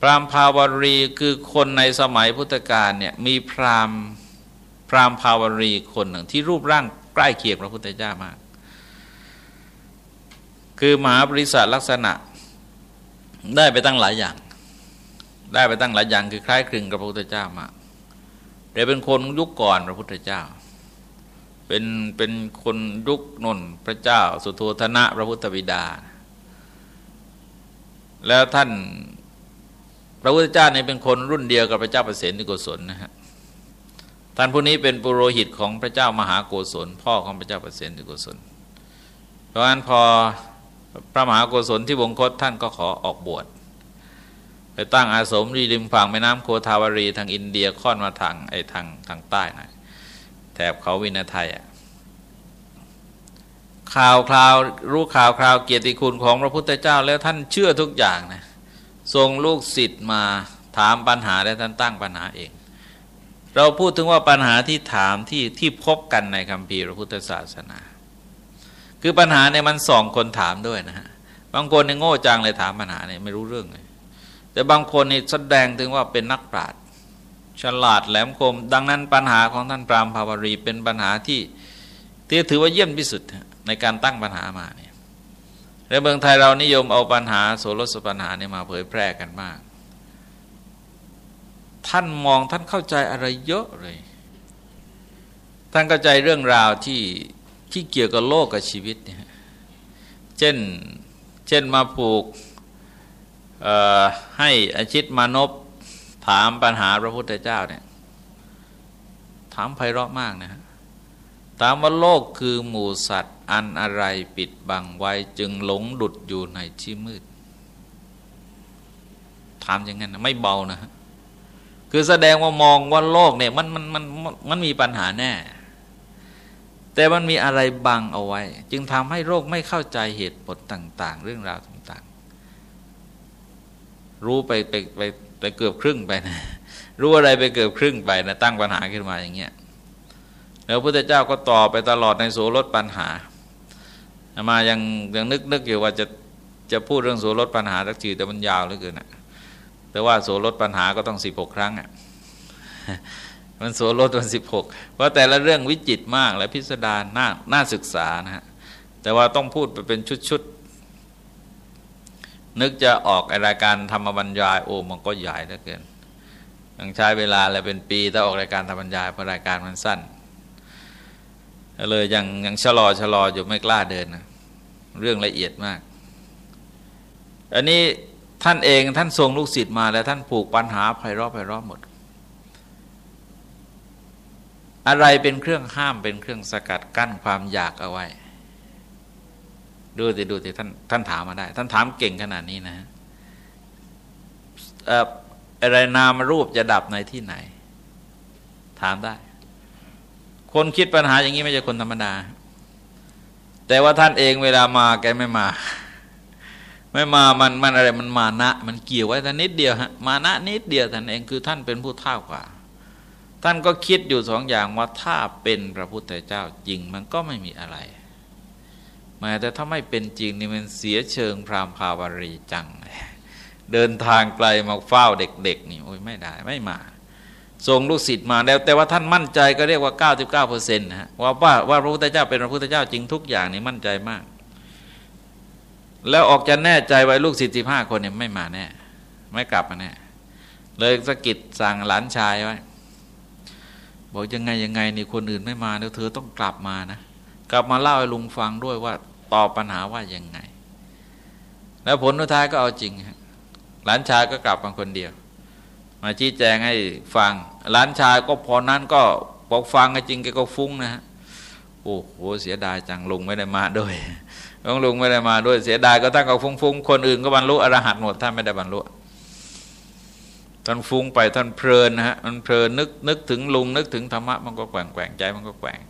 พราหมณ์ภาวรีคือคนในสมัยพุทธกาลเนี่ยมีพราหมณ์พราหมณ์ภาวรีคนหนึ่งที่รูปร่างใกล้เคียงพระพุทธเจ้ามาก คือมหาบริษัทลักษณะได้ไปตั้งหลายอย่าง ได้ไปตั้งหลายอย่างคือคล้ายคลึงกับพระพุทธเจ้ามากแต่เป็นคนยุคก่อนพระพุทธเจ้า เป็นเป็นคนยุคนนพระเจ้า สุโธธนะพระพุทธบิดา แล้วท่านพระพุทธเจ้าเนี่ยเป็นคนรุ่นเดียวกับพระเจ้าประเสนิโกศลนะฮะท่านผู้นี้เป็นปุโรหิตของพระเจ้ามหาโกศล พ่อของพระเจ้าประเสนิโกศล เพราะฉะนั้นพอพระมหาโกศลที่วงคตท่านก็ขอออกบวช ไปตั้งอาสมรีริมฝั่งแม่น้ำโคทาวารีทางอินเดียค่อนมาทางไอ้ทางทางใต้หน่อยแถบเขาวินาไทยอะข่าวคราวรู้ข่าวคราวเกียรติคุณของพระพุทธเจ้าแล้วท่านเชื่อทุกอย่างนะส่งลูกศิษย์มาถามปัญหาและท่านตั้งปัญหาเอง เราพูดถึงว่าปัญหาที่ถามที่ที่พบกันในคำพีพระพุทธศาสนา คือปัญหาเนี่ยมันส่องคนถามด้วยนะฮะบางคนเนี่ยโง่จังเลยถามปัญหาเนี่ยไม่รู้เรื่องเลย แต่บางคนนี่แสดงถึงว่าเป็นนักปราชญ์ฉลาดแหลมคม ดังนั้นปัญหาของท่านปรามภาวรีเป็นปัญหาที่ที่ถือว่าเยี่ยมที่สุดในการตั้งปัญหามาเนี่ยในเมืองไทยเรานิยมเอาปัญหาโสรสปัญหาเนี่ยมาเผยแพร่กันมาก ท่านมองท่านเข้าใจอะไรเยอะเลย ท่านเข้าใจเรื่องราวที่ที่เกี่ยวกับโลกกับชีวิตเนี่ยเช่น เช่นมาผูก ให้อชิตมานพถามปัญหาพระพุทธเจ้าเนี่ยถามไพเราะมากนะฮะถามว่าโลกคือหมู่สัตว์ อันอะไรปิดบังไว้จึงหลงดุดอยู่ในที่มืด ถามอย่างนั้นนะไม่เบานะฮะคือแสดงว่ามองว่าโลกเนี่ยมันมันมันมันมีปัญหาแน่ แต่มันมีอะไรบังเอาไว้ จึงทำให้โลกไม่เข้าใจเหตุผลต่าง ๆ เรื่องราว รู้ไปไปไปไปเกือบครึ่งไปนะรู้อะไรไปเกือบครึ่งไปนะตั้งปัญหาขึ้นมาอย่างเงี้ยแล้วพระพุทธเจ้าก็ต่อไปตลอดในโสรถปัญหามายังยังนึกนึกอยู่ว่าจะจะพูดเรื่องโสรถปัญหาสักทีแต่มันยาวเหลือเกินนะแต่ว่าโสรถปัญหาก็ต้องสิบหกครั้งอะมันโสรถมันสิบหกเพราะแต่ละเรื่องวิจิตมากและพิสดารน่าน่าศึกษานะฮะแต่ว่าต้องพูดไปเป็นชุดๆ นึกจะออกรายการธรรมบรรยาย โอ้มันก็ใหญ่เหลือเกินต้องใช้เวลาอะไรเป็นปีถ้าออกรายการธรรมบรรยายเพราะรายการมันสั้นเลยยังยังชะลอชะลออยู่ไม่กล้าเดินนะเรื่องละเอียดมาก อันนี้ท่านเองท่านทรงลูกศิษย์มาแล้วท่านผูกปัญหาไพเราะไพเราะหมด อะไรเป็นเครื่องห้ามเป็นเครื่องสกัดกั้นความอยากเอาไว้ ดูสิดูสิท่านท่านถามมาได้ ท่านถามเก่งขนาดนี้นะอะไรนามรูปจะดับในที่ไหน ถามได้ คนคิดปัญหาอย่างนี้ไม่ใช่คนธรรมดา แต่ว่าท่านเองเวลามาแกไม่มา ไม่มามันมันอะไรมันมานะ มันเกี่ยวไว้แต่นิดเดียวฮะมานะนิดเดียวท่านเองคือท่านเป็นผู้เท่ากว่า ท่านก็คิดอยู่สองอย่างว่าถ้าเป็นพระพุทธเจ้าจริงมันก็ไม่มีอะไร แม้แต่ถ้าไม่เป็นจริงนี่มันเสียเชิงพรามภาวรีจัง เดินทางไกลมาเฝ้าเด็กๆนี่โอ้ยไม่ได้ไม่มาส่งลูกศิษย์มาแล้วแต่ว่าท่านมั่นใจก็เรียกว่า 99%นะฮะว่าว่าว่าพระพุทธเจ้าเป็นพระพุทธเจ้าจริงทุกอย่างนี่มั่นใจมาก แล้วออกจะแน่ใจไว้ลูกศิษย์สิบห้าคนเนี่ยไม่มาแน่ ไม่กลับมาแน่ เลยสกิดสั่งหลานชายไว้บอกยังไงยังไงนี่คนอื่นไม่มาแล้วเธอต้องกลับมานะ กลับมาเล่าให้ลุงฟังด้วยว่า ตอบปัญหาว่ายังไง แล้วผลสุดท้ายก็เอาจริงฮะหลานชายก็กลับมาคนเดียว มาชี้แจงให้ฟัง หลานชายก็พอนั้นก็บอกฟังจริงแกก็ฟุ้งนะฮะโอ้โหเสียดายจังลุงไม่ได้มาด้วยลงลุงไม่ได้มาด้วยเสียดายก็ตั้งก็ฟุ้งฟุ้งคนอื่นก็บรรลุอรหัตหมดท่านไม่ได้บรรลุท่านฟุ้งไปท่านเพลินนะฮะมันเพลินนึกนึกถึงลุงนึกถึงธรรมะมันก็แกว่งแกว่งใจมันก็แกว่ง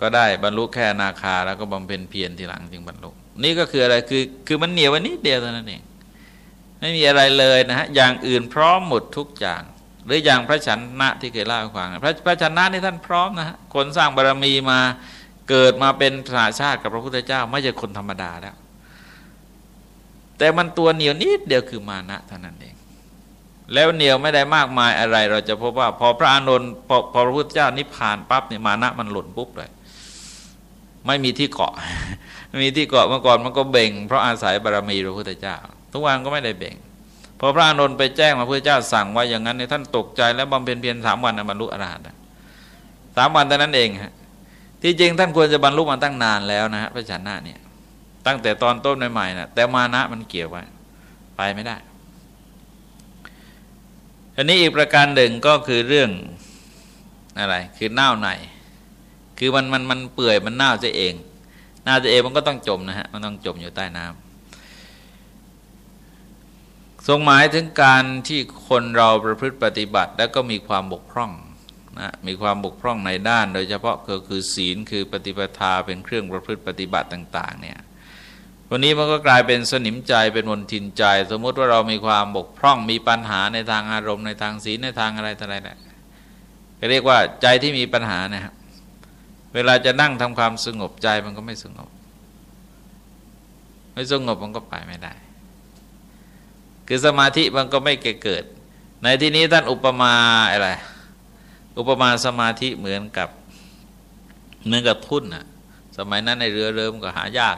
ก็ได้บรรลุแค่นาคาแล้วก็บำเพ็ญเพียรทีหลังจึงบรรลุ นี่ก็คืออะไรคือคือมันเหนียววันนี้เดียวเท่านั้นเองไม่มีอะไรเลยนะฮะอย่างอื่นพร้อมหมดทุกอย่าง หรืออย่างพระชันนะที่เคยเล่าให้ฟังพระพระชันนะนี่ท่านพร้อมนะฮะคนสร้างบารรมีมาเกิดมาเป็นสาชาติกับพระพุทธเจ้า ไม่ใช่คนธรรมดาแล้ว แต่มันตัวเหนียวนิดเดียวคือมานะเท่านั้นเองแล้วเหนียวไม่ได้มากมายอะไร เราจะพบว่า พอพระอานนท์พอพระพุทธเจ้านิพพานปั๊บเนี่ยมานะมันหล่นปุ๊บเลย ไม่มีที่เกาะไม่มีที่เกาะเมื่อก่อนมันก็เบ่ง เพราะอาศัยบารรมีพระพุทธเจ้า ทุกวันก็ไม่ได้แบ่งพอพระอานนท์ไปแจ้งมาพระเจ้าสั่งว่าอย่างนั้นในท่านตกใจแล้วบำเพ็ญเพียรสามวันบรรลุอรหันต์สามวันแต่นั้นเองฮะที่จริงท่านควรจะบรรลุมาตั้งนานแล้วนะฮะพระชนะเนี่ย ตั้งแต่ตอนต้นใหม่ๆนะแต่มานะมันเกี่ยวไว้ไปไม่ได้อันนี้อีกประการหนึ่งก็คือเรื่องอะไร คือเน่าใน คือมันมันมันเปื่อยมันเน่าจะเองเน่าจะเองมันก็ต้องจมนะฮะมันต้องจมอยู่ใต้น้ำทรงหมายถึงการที่คนเราประพฤติปฏิบัติ แล้วก็มีความบกพร่องนะมีความบกพร่องในด้าน โดยเฉพาะก็คือศีลคือปฏิปทาเป็นเครื่องประพฤติปฏิบัติต่าง ๆ เนี่ยวันนี้มันก็กลายเป็นสนิมใจเป็นมนทินใจ สมมุติว่าเรามีความบกพร่องมีปัญหาในทางอารมณ์ในทางศีลในทางอะไรต่างๆเรียกว่าใจที่มีปัญหานะครับ เวลาจะนั่งทำความสงบใจมันก็ไม่สงบ ไม่สงบมันก็ไปไม่ได้ คือสมาธิมันก็ไม่เกิด ในที่นี้ท่านอุปมาอะไรอุปมาสมาธิเหมือนกับเหมือนกับทุ่นอะสมัยนั้นในเรือเริ่มก็หายาก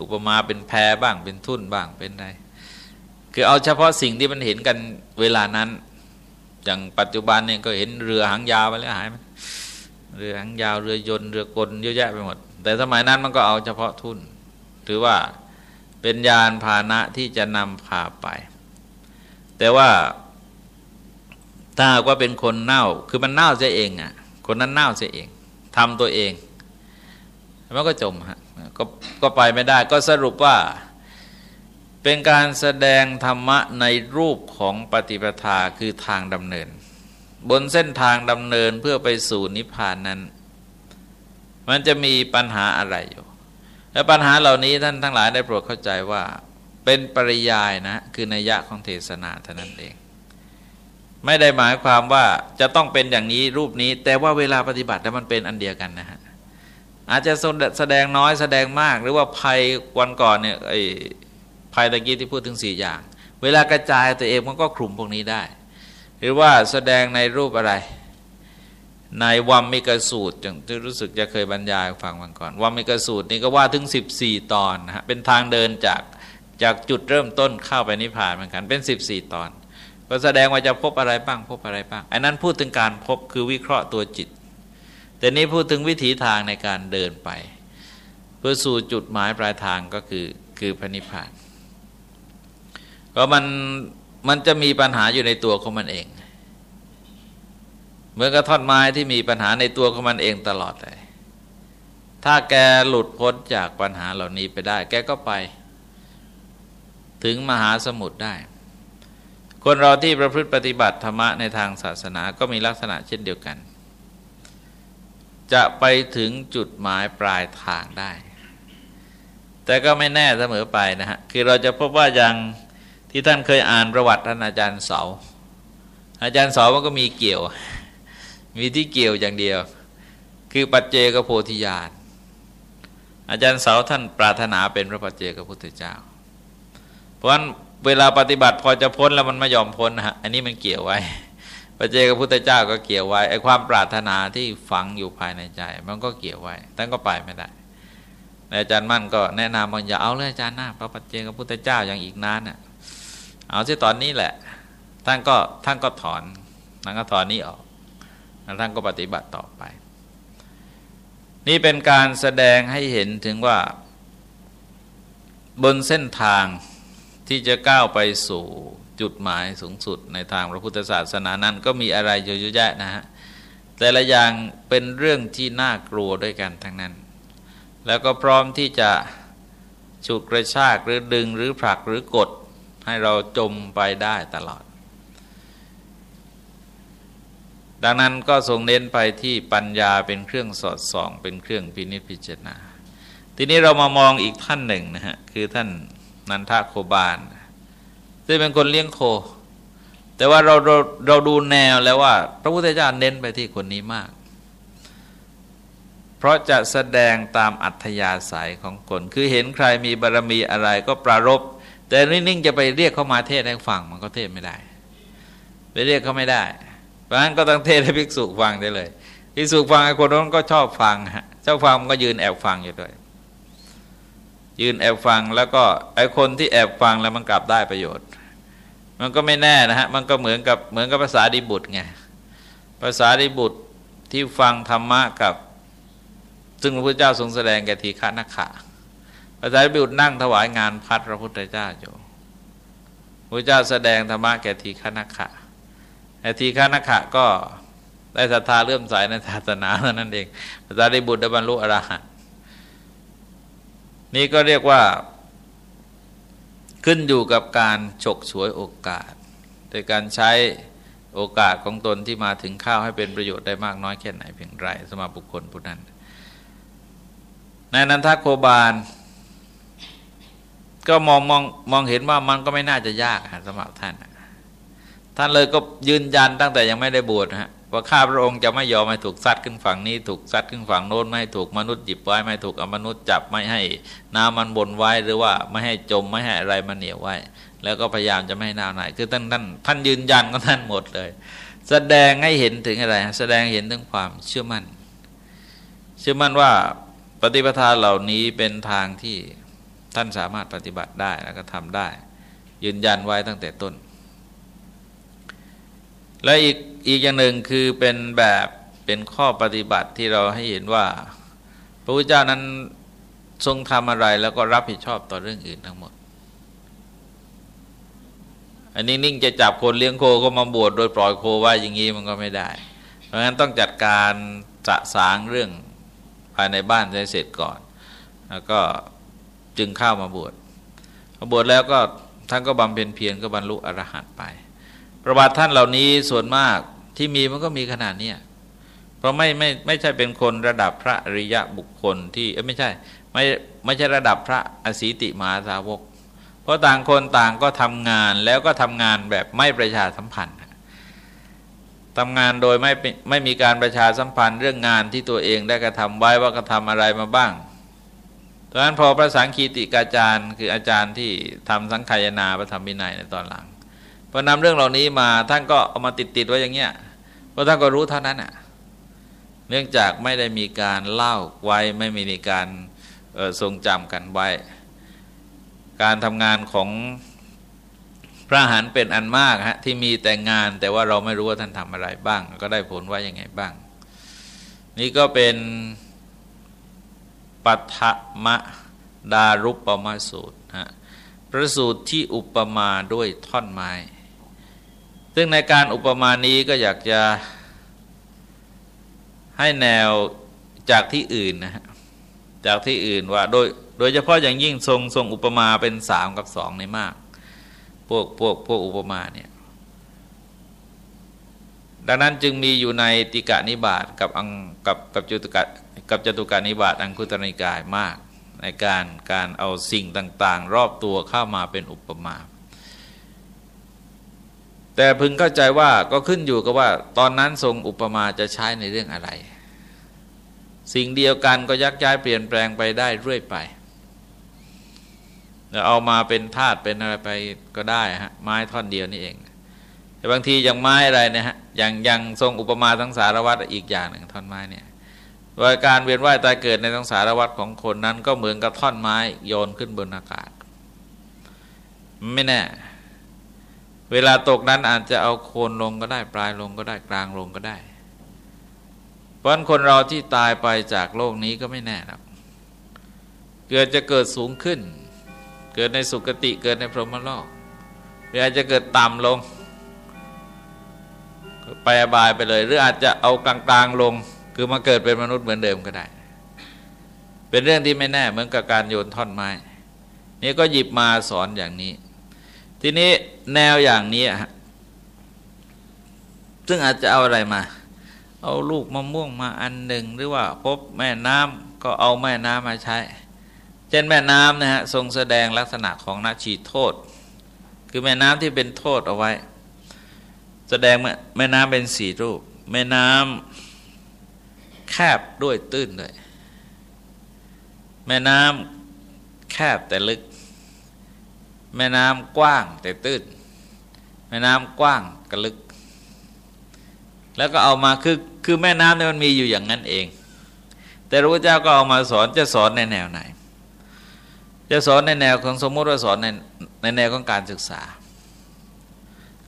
อุปมาเป็นแพบ้างเป็นทุ่นบ้างเป็นไรคือเอาเฉพาะสิ่งที่มันเห็นกันเวลานั้น อย่างปัจจุบันเนี่ยก็เห็นเรือหางยาวไปแล้วหายไหม เรือหางยาวเรือยนต์เรือกลเยอะแยะไปหมด แต่สมัยนั้นมันก็เอาเฉพาะทุ่นถือว่าเป็นยานพาหนะที่จะนำพาไป แต่ว่าถ้าว่าเป็นคนเน่าคือมันเน่าเสียเองอะ คนนั้นเน่าเสียเองทำตัวเองมันก็จมฮะกก็ไปไม่ได้ ก็สรุปว่าเป็นการแสดงธรรมะในรูปของปฏิปทาคือทางดำเนิน บนเส้นทางดำเนินเพื่อไปสู่นิพพานนั้น มันจะมีปัญหาอะไรอยู่ และปัญหาเหล่านี้ท่านทั้งหลายได้โปรดเข้าใจว่า เป็นปริยายนะ คือนัยยะของเทศนาเท่านั้นเอง ไม่ได้หมายความว่าจะต้องเป็นอย่างนี้รูปนี้ แต่ว่าเวลาปฏิบัติแล้วมันเป็นอันเดียวกันนะฮะอาจจะแสดงน้อยแสดงมาก หรือว่าภัยวันก่อนเนี่ยไอ้ภัยตะกี้ที่พูดถึงสี่อย่าง เวลากระจายตัวเองมันก็คลุมพวกนี้ได้ หรือว่าแสดงในรูปอะไร ในวัมมิกสูตรอย่างที่รู้สึกจะเคยบรรยายฟังมาก่อนวัมมิกสูตรนี่ก็ว่าถึง 14 ตอนนะฮะเป็นทางเดินจากจากจุดเริ่มต้นเข้าไปนิพพานเหมือนกันเป็น 14 ตอน ก็แสดงว่าจะพบอะไรบ้างพบอะไรบ้างอันนั้นพูดถึงการพบคือวิเคราะห์ตัวจิต แต่นี้พูดถึงวิถีทางในการเดินไป เพื่อสู่จุดหมายปลายทางก็คือคือพระนิพพานก็มัน มันจะมีปัญหาอยู่ในตัวของมันเอง เหมือนกับท่อนไม้ที่มีปัญหาในตัวของมันเองตลอดเลย ถ้าแกหลุดพ้นจากปัญหาเหล่านี้ไปได้ แกก็ไป ถึงมหาสมุทรได้ คนเราที่ประพฤติปฏิบัติธรรมะในทางศาสนาก็มีลักษณะเช่นเดียวกัน จะไปถึงจุดหมายปลายทางได้ แต่ก็ไม่แน่เสมอไปนะฮะ คือเราจะพบว่าย่าง ที่ท่านเคยอ่านประวัติท่านอาจารย์เสา อาจารย์เสามันก็มีเกี่ยว มีที่เกี่ยวอย่างเดียว คือปัจเจกโพธิญาณอาจารย์เสาท่านปรารถนาเป็นพระปัจเจกพุทธเจ้า เพราะฉะนั้นเวลาปฏิบัติพอจะพ้นแล้วมันไม่ยอมพ้นนะฮะอันนี้มันเกี่ยวไว้ปัจเจกพุทธเจ้าก็เกี่ยวไว้ไอ้ความปรารถนาที่ฝังอยู่ภายในใจ มันก็เกี่ยวไว้ท่านก็ไปไม่ได้อาจารย์มั่นก็แนะนำว่าอย่าเอาเลยอาจารย์นะพระปัจเจกพุทธเจ้าอย่างอีกนานน่ะ เอาที่ตอนนี้แหละ ท่านก็ท่านก็ถอนท่านก็ถอนนี้ออกแล้วท่านก็ปฏิบัติต่อไป นี่เป็นการแสดงให้เห็นถึงว่า บนเส้นทางที่จะก้าวไปสู่จุดหมายสูงสุดในทางพระพุทธศาสนานั้น ก็มีอะไรเยอะแยะนะฮะแต่ละอย่างเป็นเรื่องที่น่ากลัวด้วยกันทั้งนั้น แล้วก็พร้อมที่จะฉุดกระชากหรือดึงหรือผลักหรือกด ให้เราจมไปได้ตลอด ดังนั้นก็ทรงเน้นไปที่ปัญญาเป็นเครื่องสอดส่อง เป็นเครื่องพินิจพิจารณา ทีนี้เรามามองอีกท่านหนึ่งนะฮะคือท่านนันทโคบาลซึ่งเป็นคนเลี้ยงโค แต่ว่าเราเราเราดูแนวแล้วว่า พระพุทธเจ้าเน้นไปที่คนนี้มาก เพราะจะแสดงตามอัธยาศัยของคน คือเห็นใครมีบารรมีอะไรก็ปรารบ แต่นิ่งๆจะไปเรียกเขามาเทศให้ฟังมันก็เทศไม่ได้ ไปเรียกเขาไม่ได้ เพราะฉะนั้นก็ต้องเทศให้ภิกษุฟังได้เลยภิกษุฟังไอ้คนนั้นก็ชอบฟังฮะเจ้าฟังมันก็ยืนแอบฟังอยู่ด้วยยืนแอบฟังแล้วก็ไอ้คนที่แอบฟังแล้วมันกลับได้ประโยชน์ มันก็ไม่แน่นะฮะมันก็เหมือนกับเหมือนกับภาษาดิบุตรไงภาษาดิบุตรที่ฟังธรรมะกับ ซึ่งพระพุทธเจ้าทรงแสดงแก่ทีฆานักขะ พระสารีบุตรนั่งถวายงานพัดพระพุทธเจ้าอยู่พระเจ้าแสดงธรรมะแก่ทีฆนักขะไอ้ทีฆนักขะก็ได้ศรัทธาเลื่อมใสในศาสนาเท่านั้นเองพระสารีบุตรได้บรรลุอรหันต์นี่ก็เรียกว่าขึ้นอยู่กับการฉกฉวยโอกาส โดยการใช้โอกาสของตนที่มาถึงข้าวให้เป็นประโยชน์ได้มากน้อยแค่ไหนเพียงไรสมาบุคคลผู้นั้น ในนันทโคบาล ก็มองมองมองเห็นว่ามันก็ไม่น่าจะยากสำหรับท่าน ท่านเลยก็ยืนยันตั้งแต่ยังไม่ได้บวชฮะว่าข้าพระองค์จะไม่ยอมให้ถูกซัดขึ้นฝั่งนี้ ถูกซัดขึ้นฝั่งโน้นไม่ถูกมนุษย์หยิบไว้ ไม่ถูกอมนุษย์จับไม่ให้น้ำมันบนไว้หรือว่าไม่ให้จมไม่ให้อะไรมันเหนียวไว้ แล้วก็พยายามจะไม่ให้น้ำไหนคือท่านท่านท่านยืนยันก็ท่านหมดเลย แสดงให้เห็นถึงอะไร แสดงเห็นถึงความเชื่อมั่น เชื่อมั่นว่าปฏิปทาเหล่านี้เป็นทางที่ ท่านสามารถปฏิบัติได้แล้วก็ทำได้ ยืนยันไว้ตั้งแต่ต้น และอีกอีกอย่างหนึ่งคือเป็นแบบเป็นข้อปฏิบัติที่เราให้เห็นว่า พระพุทธเจ้านั้นทรงทำอะไรแล้วก็รับผิดชอบต่อเรื่องอื่นทั้งหมด อันนี้นิ่งจะจับคนเลี้ยงโคก็มาบวชโดยปล่อยโคไว้อย่างนี้มันก็ไม่ได้ เพราะฉะนั้นต้องจัดการสะสางเรื่องภายในบ้านให้เสร็จก่อน แล้วก็ จึงเข้ามาบวชพอบวชแล้วก็ท่านก็บำเพ็ญเพียรก็บรรลุอรหันต์ไป ประวัติท่านเหล่านี้ส่วนมากที่มีมันก็มีขนาดนี้เพราะไม่ไม่ไม่ใช่เป็นคนระดับพระอริยะบุคคลที่ไม่ใช่ไม่ไม่ใช่ระดับพระอสีติมหาสาวก เพราะต่างคนต่างก็ทำงานแล้วก็ทำงานแบบไม่ประชาสัมพันธ์ทำงานโดยไม่ไม่มีการประชาสัมพันธ์เรื่องงานที่ตัวเองได้กระทำไว้ว่ากระทำอะไรมาบ้าง ดังนั้นพอพระสังคีติกาจารย์ คืออาจารย์ที่ทำสังขายนาพระธรรมวินัยในตอนหลังพอนำเรื่องเหล่านี้มาท่านก็เอามาติดติดไว้อย่างเงี้ยเพราะท่านก็รู้เท่านั้นอะเนื่องจากไม่ได้มีการเล่าไว้ไม่มีการทรงจำกันไว้ การทำงานของพระหันเป็นอันมากฮะที่มีแต่งานแต่ว่าเราไม่รู้ว่าท่านทำอะไรบ้าง ก็ได้ผลว่าอยังไงบ้าง นี่ก็เป็น ปัทมะดารุปปมาสูตรฮะพระสูตรที่อุปมาด้วยท่อนไม้ ซึ่งในการอุปมานี้ก็อยากจะให้แนวจากที่อื่นนะฮะจากที่อื่นว่าโดยโดยเฉพาะอย่างยิ่งทรงทรงอุปมาเป็นสามกับสองในมาก พวกพวกพวกอุปมาเนี่ยดังนั้นจึงมีอยู่ในติกานิบาตกับอังกับกับจุตกะ กับจตุการนิบาตอังคุตรนิกายมาก ในการการเอาสิ่งต่าง ๆ รอบตัวเข้ามาเป็นอุปมา แต่พึงเข้าใจว่าก็ขึ้นอยู่กับว่า ตอนนั้นทรงอุปมาจะใช้ในเรื่องอะไร สิ่งเดียวกันก็ยักย้ายเปลี่ยนแปลงไปได้เรื่อยไปเอามาเป็นธาตุเป็นอะไรไปก็ได้ฮะไม้ท่อนเดียวนี่เอง แต่บางทีอย่างไม้อะไรนี่ยฮะอย่างอย่างทรงอุปมาทั้งสารวัตรอีกอย่างหนึ่งท่อนไม้เนี่ย ว่าการเวียนว่ายตายเกิดในทั้งสารวัตรของคนนั้น ก็เหมือนกับท่อนไม้โยนขึ้นบนอากาศ ไม่แน่ เวลาตกนั้นอาจจะเอาโคนลงก็ได้ปลายลงก็ได้กลางลงก็ได้ เพราะคนเราที่ตายไปจากโลกนี้ก็ไม่แน่ครับเกิดจะเกิดสูงขึ้น เกิดในสุคติเกิดในพรหมโลกหรืออาจจะเกิดต่ำลง ไปอบายไปเลย หรืออาจจะเอากลางๆลง คือมาเกิดเป็นมนุษย์เหมือนเดิมก็ได้ เป็นเรื่องที่ไม่แน่เหมือนกับการโยนท่อนไม้ นี่ก็หยิบมาสอนอย่างนี้ ทีนี้แนวอย่างนี้ฮะซึ่งอาจจะเอาอะไรมา เอาลูกมะม่วงมาอันหนึ่ง หรือว่าพบแม่น้ำก็เอาแม่น้ำมาใช้ เช่นแม่น้ำนะฮะทรงแสดงลักษณะของนาชีโทษ คือแม่น้ำที่เป็นโทษเอาไว้ แสดงแม่น้ำเป็นสี่รูป แม่น้ำ แคบด้วยตื้นด้วยแม่น้ำแคบแต่ลึก แม่น้ำกว้างแต่ตื้น แม่น้ำกว้างกับลึก แล้วก็เอามาคือคือแม่น้ำเนี่ยมันมีอยู่อย่างนั้นเอง แต่พระเจ้าก็เอามาสอนจะสอนในแนวไหน จะสอนในแนวของสมมติว่าสอนในในแนวของการศึกษา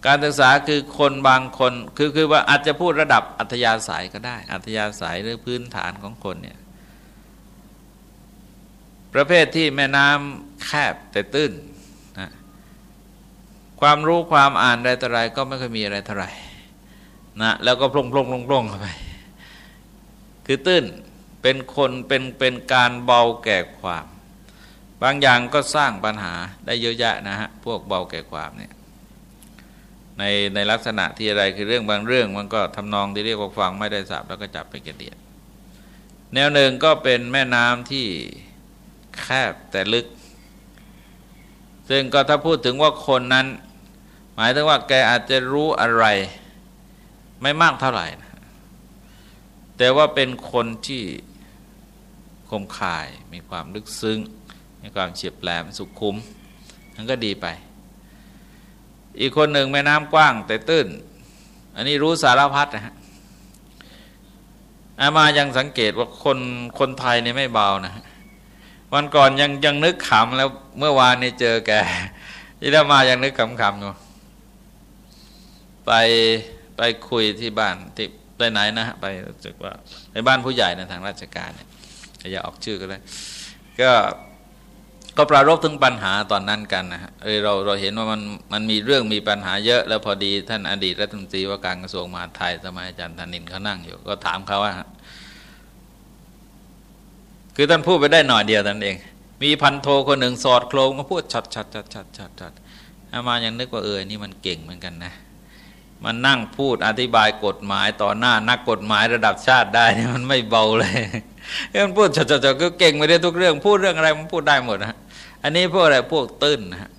การศึกษาคือคนบางคนคือคือว่าอาจจะพูดระดับอัธยาศัยก็ได้ อัธยาศัยหรือพื้นฐานของคนเนี่ยประเภทที่แม่น้ำแคบแต่ตื้นนะความรู้ความอ่านอะไรต่ออะไรก็ไม่ค่อยมีอะไรเท่าไหร่นะแล้วก็พลงพลงพลงพลงเข้าไป คือตื้นเป็นคนเป็นเป็นการเบาแก่ความ บางอย่างก็สร้างปัญหาได้เยอะแยะนะฮะพวกเบาแก่ความเนี่ย ในในลักษณะที่อะไรคือเรื่องบางเรื่อง มันก็ทำนองที่เรียกว่าฟังไม่ได้สับแล้วก็จับไปกระเดียดแนวหนึ่งก็เป็นแม่น้ำที่แคบแต่ลึก ซึ่งก็ถ้าพูดถึงว่าคนนั้น หมายถึงว่าแกอาจจะรู้อะไร ไม่มากเท่าไหร่แต่ว่าเป็นคนที่คมคาย มีความลึกซึ้ง มีความเฉียบแหลมสุขุมมันก็ดีไป อีกคนหนึ่งแม่น้ำกว้างแต่ตื้น อันนี้รู้สารพัดนะฮะอามายังสังเกตว่าคนคนไทยเนี่ยไม่เบานะวันก่อนยังยังนึกขำแล้วเมื่อวานนี่เจอแกที่แล้วมายังนึกขำๆอยู่ไปไปคุยที่บ้านที่ไปไหนนะฮะไปรู้สึกว่าในบ้านผู้ใหญ่ในทางราชการเนี่ยอย่าออกชื่อก็ได้ก็ ก็ปรารบถึงปัญหาตอนนั้นกันนะฮะเออเราเราเห็นว่ามันมันมีเรื่องมีปัญหาเยอะ แล้วพอดีท่านอดีตรัฐมนตรีว่าการกระทรวงมหาดไทยสมัยอาจารย์ธนินเขานั่งอยู่ ก็ถามเขาว่า คือท่านพูดไปได้หน่อยเดียวนั่นเอง มีพันโทคนหนึ่งสอดโครงก็พูดชัดชัดชัดชัดชัดชัดอามายังนึกว่าเออนี่มันเก่งเหมือนกันนะ มันนั่งพูดอธิบายกฎหมายต่อหน้านักกฎหมายระดับชาติได้มันไม่เบาเลย มันพูดชัดๆก็เก่งไปได้ทุกเรื่อง พูดเรื่องอะไรมันพูดได้หมดนะอันนี้พวกอะไรพวกตื้นนะฮะ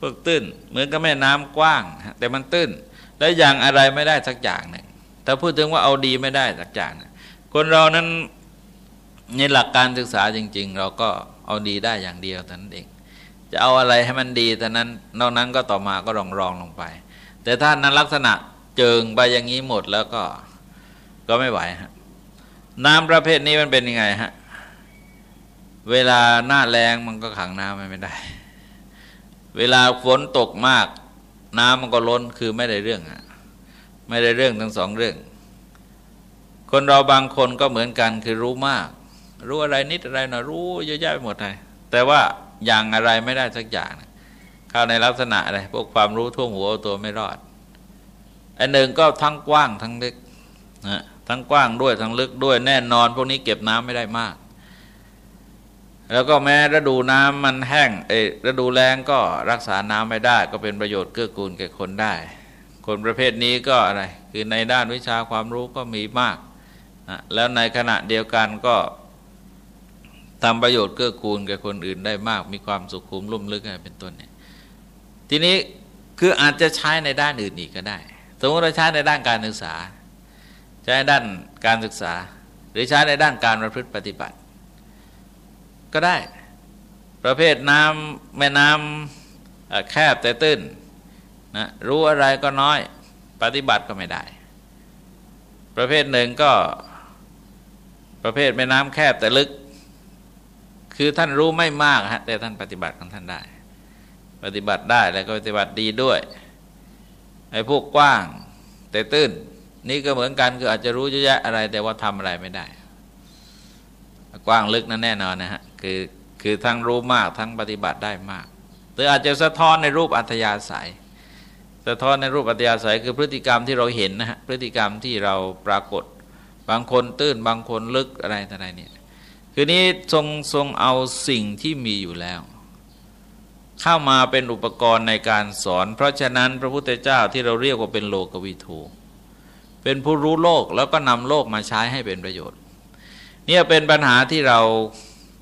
พวกตื้นเหมือนกับแม่น้ำกว้างแต่มันตื้น แล้วอย่างอะไรไม่ได้สักอย่างหนึ่งถ้าพูดถึงว่าเอาดีไม่ได้สักอย่างนะคนเรานั้นในหลักการศึกษาจริง ๆ เราก็เอาดีได้อย่างเดียวเท่านั้นเอง จะเอาอะไรให้มันดีแต่นั้นนอกนั้นก็ต่อมาก็รองรองลงไป แต่ถ้านั้นลักษณะเจิงไปอย่างนี้หมดแล้วก็ก็ไม่ไหวฮะ น้ำประเภทนี้มันเป็นยังไงฮะ เวลาหน้าแรงมันก็ขังน้ำไม่ได้ เวลาฝนตกมาก น้ำมันก็ล้นคือไม่ได้เรื่องอะไม่ได้เรื่องทั้งสองเรื่อง คนเราบางคนก็เหมือนกันคือรู้มาก รู้อะไรนิดอะไรหน่อยรู้เยอะแยะไปหมดเลยแต่ว่าอย่างอะไรไม่ได้สักอย่างเข้าในลักษณะอะไรพวกความรู้ท่วมหัวตัวไม่รอดอันหนึ่งก็ทั้งกว้างทั้งลึกนะ ทั้งกว้างด้วยทั้งลึกด้วยแน่นอน พวกนี้เก็บน้ำไม่ได้มาก แล้วก็แม้ฤดูน้ำมันแห้งเอฤดูแล้งก็รักษาน้ำไม่ได้ ก็เป็นประโยชน์เกื้อกูลแก่คนได้ คนประเภทนี้ก็อะไรคือในด้านวิชาความรู้ก็มีมากนะแล้วในขณะเดียวกันก็ทำประโยชน์เกื้อกูลแก่คนอื่นได้มาก มีความสุขุมลุ่มลึกอะไรเป็นต้นเนี่ยทีนี้คืออาจจะใช้ในด้านอื่นอีกก็ได้ สมมติเราใช้ในด้านการศึกษา ใช้ด้านการศึกษา หรือใช้ในด้านการประพฤติปฏิบัติ ก็ได้ ประเภทน้ำแม่น้ำแคบแต่ตื้นนะรู้อะไรก็น้อยปฏิบัติก็ไม่ได้ ประเภทหนึ่งก็ ประเภทแม่น้ำแคบแต่ลึก คือท่านรู้ไม่มากฮะแต่ท่านปฏิบัติของท่านได้ ปฏิบัติได้แล้วก็ปฏิบัติดีด้วยไอ้พวกกว้างแต่ตื้น นี่ก็เหมือนกันคืออาจจะรู้เยอะแยะอะไร แต่ว่าทำอะไรไม่ได้ กว้างลึกนั่นแน่นอนนะฮะคือคือทั้งรู้มากทั้งปฏิบัติได้มากหรืออาจจะสะท้อนในรูปอัธยาศัย สะท้อนในรูปอัธยาศัย คือพฤติกรรมที่เราเห็นนะฮะพฤติกรรมที่เราปรากฏ บางคนตื้นบางคนลึกอะไรต่างๆเนี่ยคือนี้ทรงทรงเอาสิ่งที่มีอยู่แล้ว เข้ามาเป็นอุปกรณ์ในการสอน เพราะฉะนั้นพระพุทธเจ้าที่เราเรียกว่าเป็นโลกวิทู เป็นผู้รู้โลกแล้วก็นำโลกมาใช้ให้เป็นประโยชน์ เนี่ยเป็นปัญหาที่เรา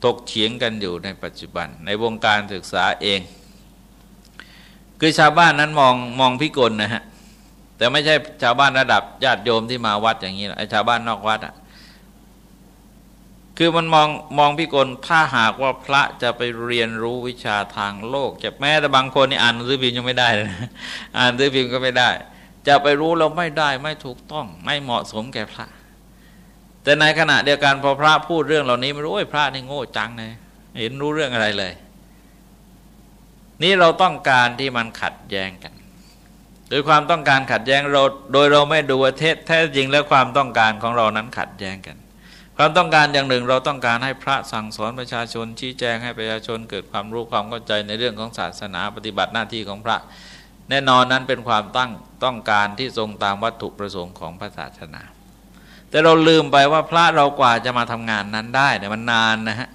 ตกเฉียงกันอยู่ในปัจจุบัน ในวงการศึกษาเอง คือชาวบ้านนั้นมองมองพิกลนะฮะแต่ไม่ใช่ชาวบ้านระดับญาติโยมที่มาวัดอย่างนี้ไอ้ชาวบ้านนอกวัดอะคือมันมองมองพิกลถ้าหากว่าพระจะไปเรียนรู้วิชาทางโลกจะแม้แต่บางคนนี่อ่านหนังสือพิมพ์ยังไม่ได้เลยอ่านหนังสือพิมพ์ก็ไม่ได้ จะไปรู้เราไม่ได้ไม่ถูกต้องไม่เหมาะสมแก่พระ แต่ในขณะเดียวกันพอพระพูดเรื่องเหล่านี้ไม่รู้ไอ้พระนี่โง่จังเลยเห็นรู้เรื่องอะไรเลย นี่เราต้องการที่มันขัดแย้งกันโดยความต้องการขัดแย้งเราโดยเราไม่ดูว่าเทศแท้จริงแล้วความต้องการของเรานั้นขัดแย้งกัน ความต้องการอย่างหนึ่งเราต้องการให้พระสั่งสอนประชาชนชี้แจงให้ประชาชนเกิดความรู้ความเข้าใจในเรื่องของศาสนาปฏิบัติหน้าที่ของพระ แน่นอนนั้นเป็นความตั้งต้องการที่ทรงตามวัตถุประสงค์ของพระศาสนา แต่เราลืมไปว่าพระเรากว่าจะมาทำงานนั้นได้เนี่ยมันนานนะฮะ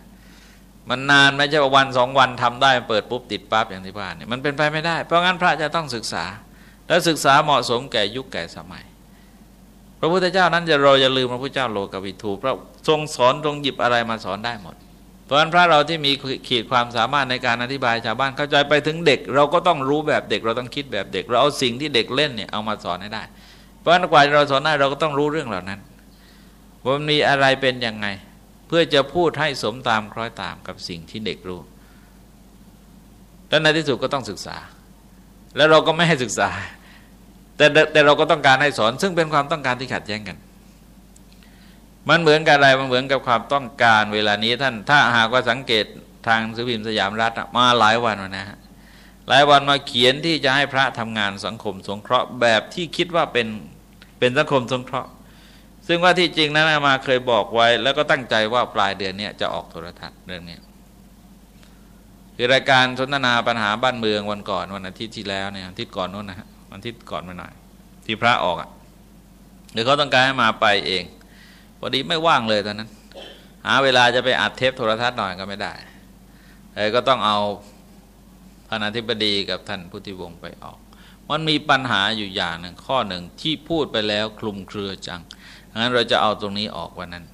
มันนานไม่ใช่ว่าวันสองวันทำได้เปิดปุ๊บติดปั๊บอย่างที่บ้านเนี่ยมันเป็นไปไม่ได้ เพราะงั้นพระจะต้องศึกษา และศึกษาเหมาะสมแก่ยุคแก่สมัย พระพุทธเจ้านั้นจะเราจะลืมพระพุทธเจ้าโลกวิทูพระทรงสอนทรงหยิบอะไรมาสอนได้หมด เพราะฉะนั้นพระเราที่มีขีดความสามารถในการอธิบายชาวบ้านเข้าใจไปถึงเด็ก เราก็ต้องรู้แบบเด็กเราต้องคิดแบบเด็ก เราเอาสิ่งที่เด็กเล่นเนี่ยเอามาสอนให้ได้ เพราะฉะนั้นกว่าเราสอนได้เราก็ต้องรู้เรื่องเหล่านั้นว่ามันมีอะไรเป็นยังไง เพื่อจะพูดให้สมตามคล้อยตามกับสิ่งที่เด็กรู้แล้วในที่สุดก็ต้องศึกษา แล้วเราก็ไม่ให้ศึกษา แต่แต่เราก็ต้องการให้สอนซึ่งเป็นความต้องการที่ขัดแย้งกัน มันเหมือนกับอะไรมันเหมือนกับความต้องการเวลานี้ท่านถ้าหากว่าสังเกตทางสือพิมสยามรัฐมาหลายวันนะฮะหลายวันมาเขียนที่จะให้พระทำงานสังคมสงเคราะห์แบบที่คิดว่าเป็นเป็นสังคมสงเคราะห์ ซึ่งว่าที่จริงนั้นมาเคยบอกไว้ แล้วก็ตั้งใจว่าปลายเดือนนี้จะออกโทรทัศน์เรื่องนี้คือรายการสนทนาปัญหาบ้านเมืองวันก่อนวันอาทิตย์ที่แล้วเนี่ยอาทิตย์ก่อนนู้นนะฮะวันอาทิตย์ก่อนมาหน่อย ที่พระออกอะหรือเขาต้องการให้มาไปเอง อดีไม่ว่างเลยตอนนั้น หาเวลาจะไปอัดเทปโทรทัศน์หน่อยก็ไม่ได้เออก็ต้องเอาพระนาธิบดีกับท่านพุทธิวงศ์ไปออก มันมีปัญหาอยู่อย่างหนึ่งข้อหนึ่งที่พูดไปแล้วคลุมเครือจังงั้นเราจะเอาตรงนี้ออกวันนั้น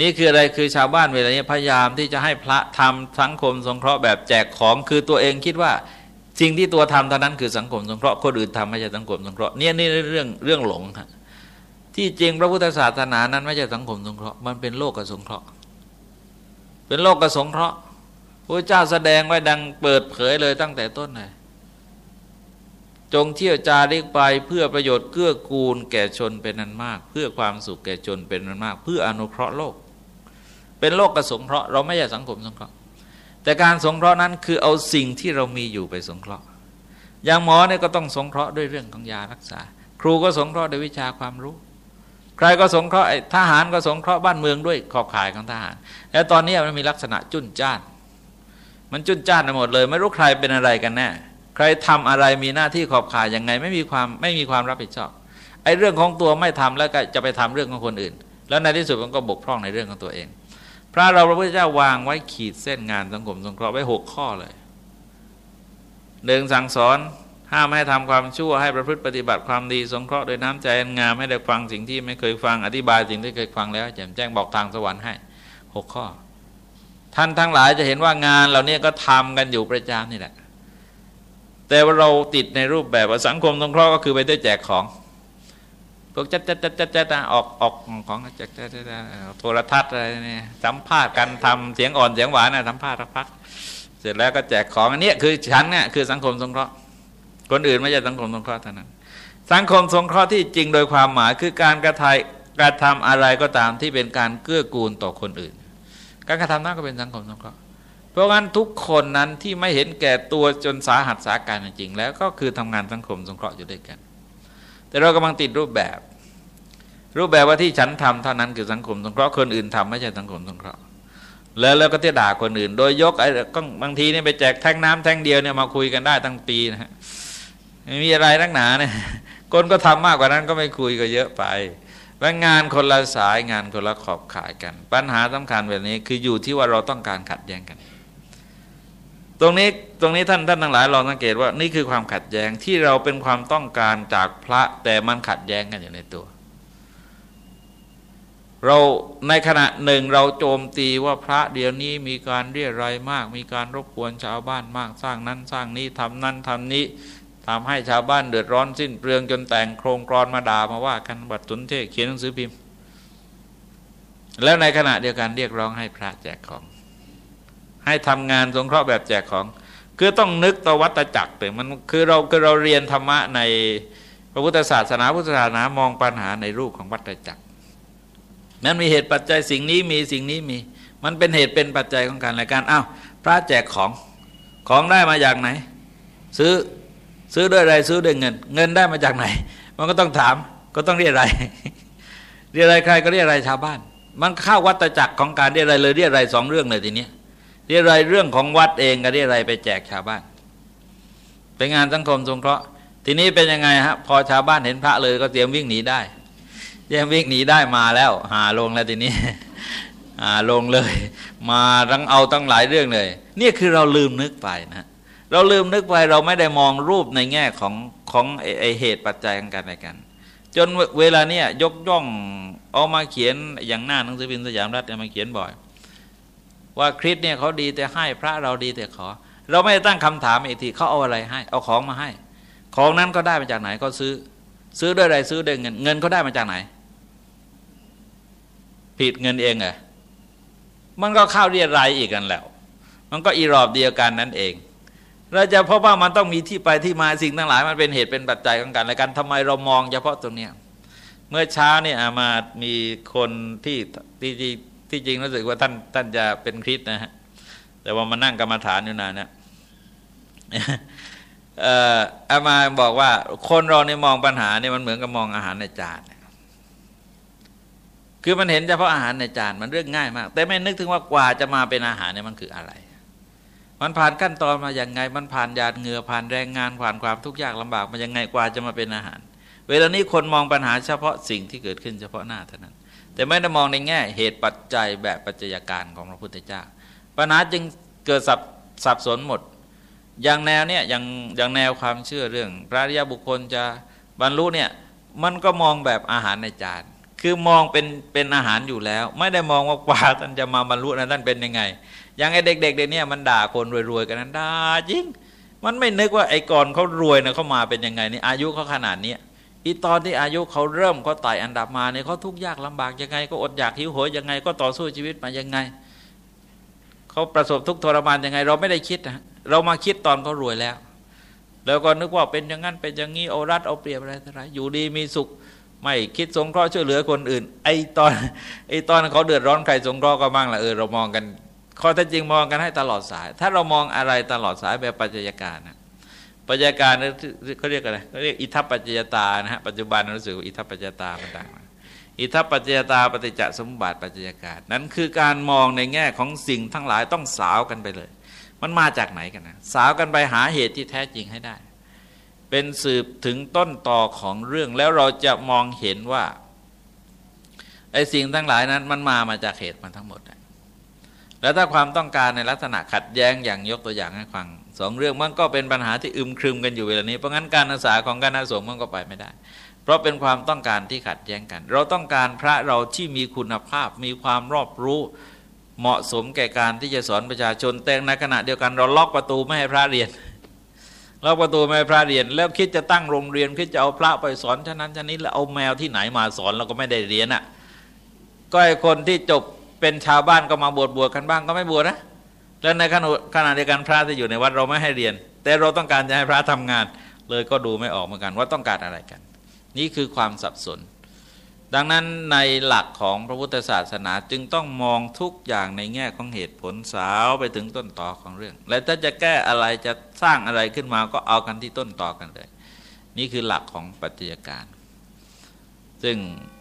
นี่คืออะไรคือชาวบ้านเวลานี้พยายามที่จะให้พระทำสังคมสงเคราะห์แบบแจกของคือตัวเองคิดว่าสิ่งที่ตัวทำเท่านั้นคือสังคมสงเคราะห์คนอื่นทำไม่ใช่สังคมสงเคราะห์เนี่ยนี่เรื่องเรื่องหลงครับ ที่จริงพระพุทธศาสนานั้นไม่ใช่สังคมสงเคราะห์มันเป็นโลกกสงเคราะห์ เป็นโลกกสงเคราะห์พระเจ้าแสดงไว้ดังเปิดเผยเลยตั้งแต่ต้นเลยจงเที่ยวจาริกไปเพื่อประโยชน์เกื้อกูลแก่ชนเป็นนันมาก เพื่อความสุขแก่ชนเป็นนันมาก เพื่ออนุเคราะห์โลก เป็นโลกกระสงเคราะห์เราไม่ใช่สังคมสงเคราะห์แต่การสงเคราะห์นั้นคือเอาสิ่งที่เรามีอยู่ไปสงเคราะห์ อย่างหมอเนี่ยก็ต้องสงเคราะห์ด้วยเรื่องของยารักษา ครูก็สงเคราะห์ด้วยวิชาความรู้ ครก็สงเคราะห์ทหารก็สงเคราะห์บ้านเมืองด้วยขอบข่ายของทหาร แล้วตอนนี้มันมีลักษณะจุนจ้าน มันจุนจ้านไปหมดเลย ไม่รู้ใครเป็นอะไรกันแน่ ใครทำอะไรมีหน้าที่ขอบข่ายยังไง ไม่มีความไม่มีความรับผิดชอบ ไอ้เรื่องของตัวไม่ทำแล้วก็จะไปทำเรื่องของคนอื่น แล้วในที่สุดมันก็บกพร่องในเรื่องของตัวเอง พระเราพระพุทธเจ้าวางไว้ขีดเส้นงานสังคมสงเคราะห์ไว้หกข้อเลยหนึ่งสั่งสอน ห้ามให้ทำความชั่วให้ประพฤติปฏิบัติความดี สงเคราะห์โดยน้ำใจงามให้ได้ฟังสิ่งที่ไม่เคยฟังอธิบายสิ่งที่เคยฟังแล้วแจ่มแจ้งบอกทางสวรรค์ให้หกข้อ ท่านทั้งหลายจะเห็นว่างานเหล่านี้ก็ทำกันอยู่ประจำนี่แหละ แต่ว่าเราติดในรูปแบบว่าสังคมสงเคราะห์ก็คือไปได้แจกของพวกจัดจัดจัดจัดจัดออกออกของแจกจัดจัดโทรทัศน์อะไรเนี่ยสัมภาษณ์กันทำเสียงอ่อนเสียงหวานนะสัมภาษณ์รักพักเสร็จแล้วก็แจกของอันนี้คือฉันเนี่ยคือสังคมสงเคราะห์ คนอื่นไม่ใช่สังคมสงเคราะห์เท่านั้น สังคมสงเคราะห์ที่จริงโดยความหมายคือการกระทำการทำอะไรก็ตามที่เป็นการเกื้อกูลต่อคนอื่น การกระทำนั้นก็เป็นสังคมสงเคราะห์เพราะงั้นทุกคนนั้นที่ไม่เห็นแก่ตัวจนสาหัสสาการจริง แล้วก็คือทำงานสังคมสงเคราะห์อยู่ด้วยกัน แต่เรากำลังติดรูปแบบ รูปแบบว่าที่ฉันทำเท่านั้นคือสังคมสงเคราะห์คนอื่นทำไม่ใช่สังคมสงเคราะห์แล้วแล้วก็ที่ด่าคนอื่น โดยยกไอ้ก็บางทีนี่ไปแจกแท่งน้ำแท่งเดียวเนี่ยมาคุยกันได้ตั้งปีนะฮะ ไม่มีอะไรนักหนาเนี่ยคนก็ทำมากกว่านั้นก็ไม่คุยก็เยอะไปว่างานคนละสายงานคนละขอบขายกัน ปัญหาสำคัญแบบนี้คืออยู่ที่ว่าเราต้องการขัดแย้งกัน ตรงนี้ตรงนี้ท่านท่านทั้งหลายลองสังเกตว่านี่คือความขัดแย้งที่เราเป็นความต้องการจากพระแต่มันขัดแย้งกันอยู่ในตัว เราในขณะหนึ่งเราโจมตีว่าพระเดี๋ยวนี้มีการเรียรายมาก มีการรบกวนชาวบ้านมากสร้างนั้นสร้างนี้ทำนั้นทำนี้ ทำให้ชาวบ้านเดือดร้อนสิ้นเปลืองจนแต่งโครงกรอนมาด่ามาว่ากันบัตรสุนเทศเขียนหนังสือพิมพ์ แล้วในขณะเดียวกันเรียกร้องให้พระแจกของ ให้ทำงานสงเคราะห์แบบแจกของ คือต้องนึกต่อวัตจักรแต่มันคือเราคือเราเรียนธรรมะในพระพุทธศาสนาพุทธศาสนามองปัญหาในรูปของวัตจักรนั้นมีเหตุปัจจัยสิ่งนี้มีสิ่งนี้มี มันเป็นเหตุเป็นปัจจัยของการอะไรกันอ้าวพระแจกของของได้มาจากไหน ซื้อ ซื้อด้วยอะไรซื้อด้วยเงิน เงินได้มาจากไหน มันก็ต้องถามก็ต้องเรียกอะไร เรียกอะไรใครก็เรียกอะไรชาวบ้าน มันเข้าวัตจักรของการเรียกอะไรเลยเรียกอะไรสองเรื่องเลยทีนี้เรียกอะไรเรื่องของวัดเองก็เรียกอะไรไปแจกชาวบ้าน เป็นงานสังคมสงเคราะห์ ทีนี้เป็นยังไงฮะพอชาวบ้านเห็นพระเลยก็เตรียมวิ่งหนีได้เตรียมวิ่งหนีได้มาแล้ว หาลงแล้วทีนี้หาลงเลย มาทั้งเอาตั้งหลายเรื่องเลย นี่คือเราลืมนึกไปนะ เราลืมนึกไปเราไม่ได้มองรูปในแง่ของของไอเหตุปัจจัยของกันและกัน จนเวลาเนี้ยยกย่องเอามาเขียนอย่างหน้าหนังสือพิมพ์สยามรัฐมาเขียนบ่อย ว่าคริสเนี่ยเขาดีแต่ให้พระเราดีแต่ขอ เราไม่ตั้งคำถามอีกทีเขาเอาอะไรให้ เอาของมาให้ ของนั้นก็ได้มาจากไหนก็ซื้อ ซื้อด้วยอะไรซื้อด้วยเงิน เงินเขาได้มาจากไหน ผิดเงินเองอมันก็เข้าเรียรายอีกกันแล้ว มันก็อีรอบเดียวกันนั่นเอง เราจะพบว่ามันต้องมีที่ไปที่มาสิ่งทั้งหลาย มันเป็นเหตุเป็นปัจจัยของกันและกันทำไมเรามองเฉพาะตรงเนี้ยเมื่อเช้าเนี่ยมามีคนที่ที่ที่จริงรู้สึกว่าท่านท่านจะเป็นคริสนะฮะแต่ว่ามานั่งกรรมฐานอยู่นานนะเอ่ออามาบอกว่า คนเราเนี่ยมองปัญหาเนี่ยมันเหมือนกับมองอาหารในจานคือมันเห็นเฉพาะอาหารในจานมันเรื่องง่ายมาก แต่ไม่นึกถึงว่ากว่าจะมาเป็นอาหารเนี่ยมันคืออะไร มันผ่านขั้นตอนมาอย่างไง มันผ่านหยาดเหงื่อผ่านแรงงานผ่านความทุกข์ยากลำบากมาอย่างไงกว่าจะมาเป็นอาหาร เวลานี้คนมองปัญหาเฉพาะสิ่งที่เกิดขึ้นเฉพาะหน้าเท่านั้น แต่ไม่ได้มองในแง่ เหตุปัจจัยแบบปัจจัยการของพระพุทธเจ้า ปัญหาจึงเกิดสับสับสนหมด อย่างแนวเนี่ยอย่างอย่างแนวความเชื่อเรื่อง พระริยบุคคลจะบรรลุเนี่ยมันก็มองแบบอาหารในจานคือมองเป็นเป็นอาหารอยู่แล้ว ไม่ได้มองว่ากว่าท่านจะมาบรรลุนะท่านเป็นยังไง อย่างไอ้เด็กๆเด็กเนี่ยมันด่าคนรวยๆกันนั้นด่าจริง มันไม่นึกว่าไอ้ก่อนเขารวยนะเขามาเป็นยังไงนี่อายุเขาขนาดนี้อีตอนที่อายุเขาเริ่มเขาไต่อันดับมาเนี่ยเขาทุกข์ยากลำบากยังไง ก็อดอยากหิวโหยยังไง ก็ต่อสู้ชีวิตมายังไงเขาประสบทุกทรมานยังไง เราไม่ได้คิดนะเรามาคิดตอนเขารวยแล้ว แล้วก็นึกว่าเป็นอย่างนั้นเป็นอย่างนี้เอารัดเอาเปรียบอะไรต่อะไรอยู่ดีมีสุขไม่คิดสงเคราะห์ช่วยเหลือคนอื่น ไอ้ตอนไอ้ตอนเขาเดือดร้อนใครสงเคราะห์ก็บ้างละเออเรามองกัน ข้อแท้จริงมองกันให้ตลอดสาย ถ้าเรามองอะไรตลอดสายแบบปัจจัยการนะปัจจัยการเขาเรียกอะไรเขาเรียกอิทัปปัจจยตานะฮะปัจจุบันรู้สึกอิทัปปัจจยตามันดังอิทัปปัจจยตาปฏิจจสมบัติปัจจัยการ นั้นคือการมองในแง่ของสิ่งทั้งหลายต้องสาวกันไปเลย มันมาจากไหนกันนะสาวกันไปหาเหตุที่แท้จริงให้ได้ เป็นสืบถึงต้นต่อของเรื่องแล้วเราจะมองเห็นว่าไอ้สิ่งทั้งหลายนั้นมันมามาจากเหตุมันทั้งหมด แล้วถ้าความต้องการในลักษณะขัดแย้งอย่างยกตัวอย่างให้ฟังสองเรื่องมันก็เป็นปัญหาที่อึมครึมกันอยู่เวลานี้เพราะงั้นการอาสาของการอาสงมันก็ไปไม่ได้ เพราะเป็นความต้องการที่ขัดแย้งกัน เราต้องการพระเราที่มีคุณภาพ มีความรอบรู้เหมาะสมแก่การที่จะสอนประชาชนแต่ในขณะเดียวกันเราล็อกประตูไม่ให้พระเรียนเราประตูไม่ให้พระเรียน แล้วคิดจะตั้งโรงเรียนคิดจะเอาพระไปสอนฉะนั้นฉะนี้แล้วเอาแมวที่ไหนมาสอนเราก็ไม่ได้เรียนอะก็ไอคนที่จบ เป็นชาวบ้านก็มาบวชบวชกันบ้างก็ไม่บวชนะแล้วในขณะขณะเดียวกันพระที่อยู่ในวัดเราไม่ให้เรียน แต่เราต้องการจะให้พระทำงาน เลยก็ดูไม่ออกเหมือนกันว่าต้องการอะไรกัน นี่คือความสับสน ดังนั้นในหลักของพระพุทธศาสนาจึงต้องมองทุกอย่างในแง่ของเหตุผลสาวไปถึงต้นต่อของเรื่อง และถ้าจะแก้อะไรจะสร้างอะไรขึ้นมาก็เอากันที่ต้นต่อกันเลย นี่คือหลักของปัจจัยการ ซึ่ง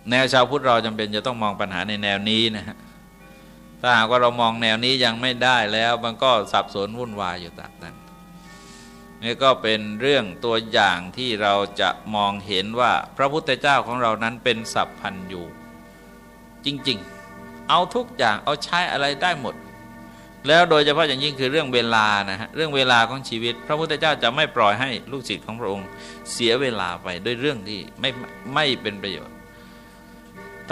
แนวชาวพุทธเราจำเป็นจะต้องมองปัญหาในแนวนี้นะฮะ ถ้าหากว่าเรามองแนวนี้ยังไม่ได้แล้วมันก็สับสนวุ่นวายอยู่ตามนั้นนี่ก็เป็นเรื่องตัวอย่างที่เราจะมองเห็นว่าพระพุทธเจ้าของเรานั้นเป็นสัพพันอยู่ จริง ๆ เอาทุกอย่างเอาใช้อะไรได้หมด แล้วโดยเฉพาะอย่างยิ่งคือเรื่องเวลานะฮะเรื่องเวลาของชีวิต พระพุทธเจ้าจะไม่ปล่อยให้ลูกศิษย์ของพระองค์เสียเวลาไปด้วยเรื่องที่ไม่ไม่เป็นประโยชน์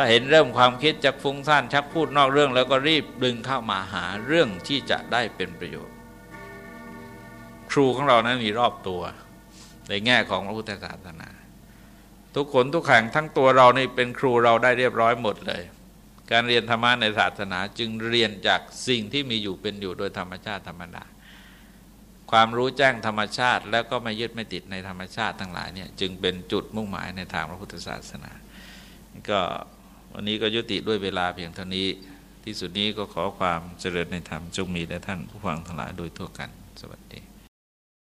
ถ้าเห็นเริ่มความคิดจากฟุ้งซ่านชักพูดนอกเรื่อง แล้วก็รีบดึงเข้ามาหาเรื่องที่จะได้เป็นประโยชน์ ครูของเรานั้นมีรอบตัว ในแง่ของพระพุทธศาสนา ทุกคนทุกแห่งทั้งตัวเรานี่เป็นครูเราได้เรียบร้อยหมดเลย การเรียนธรรมะในศาสนาจึงเรียนจากสิ่งที่มีอยู่เป็นอยู่โดยธรรมชาติธรรมดาความรู้แจ้งธรรมชาติ แล้วก็ไม่ยึดไม่ติดในธรรมชาติทั้งหลายเนี่ยจึงเป็นจุดมุ่งหมายในทางพระพุทธศาสนา ก็ วันนี้ก็ยุติด้วยเวลาเพียงเท่านี้ ที่สุดนี้ก็ขอความเจริญในธรรมจงมีแด่ท่านผู้ฟังทั้งหลายโดยทั่วกัน สวัสดี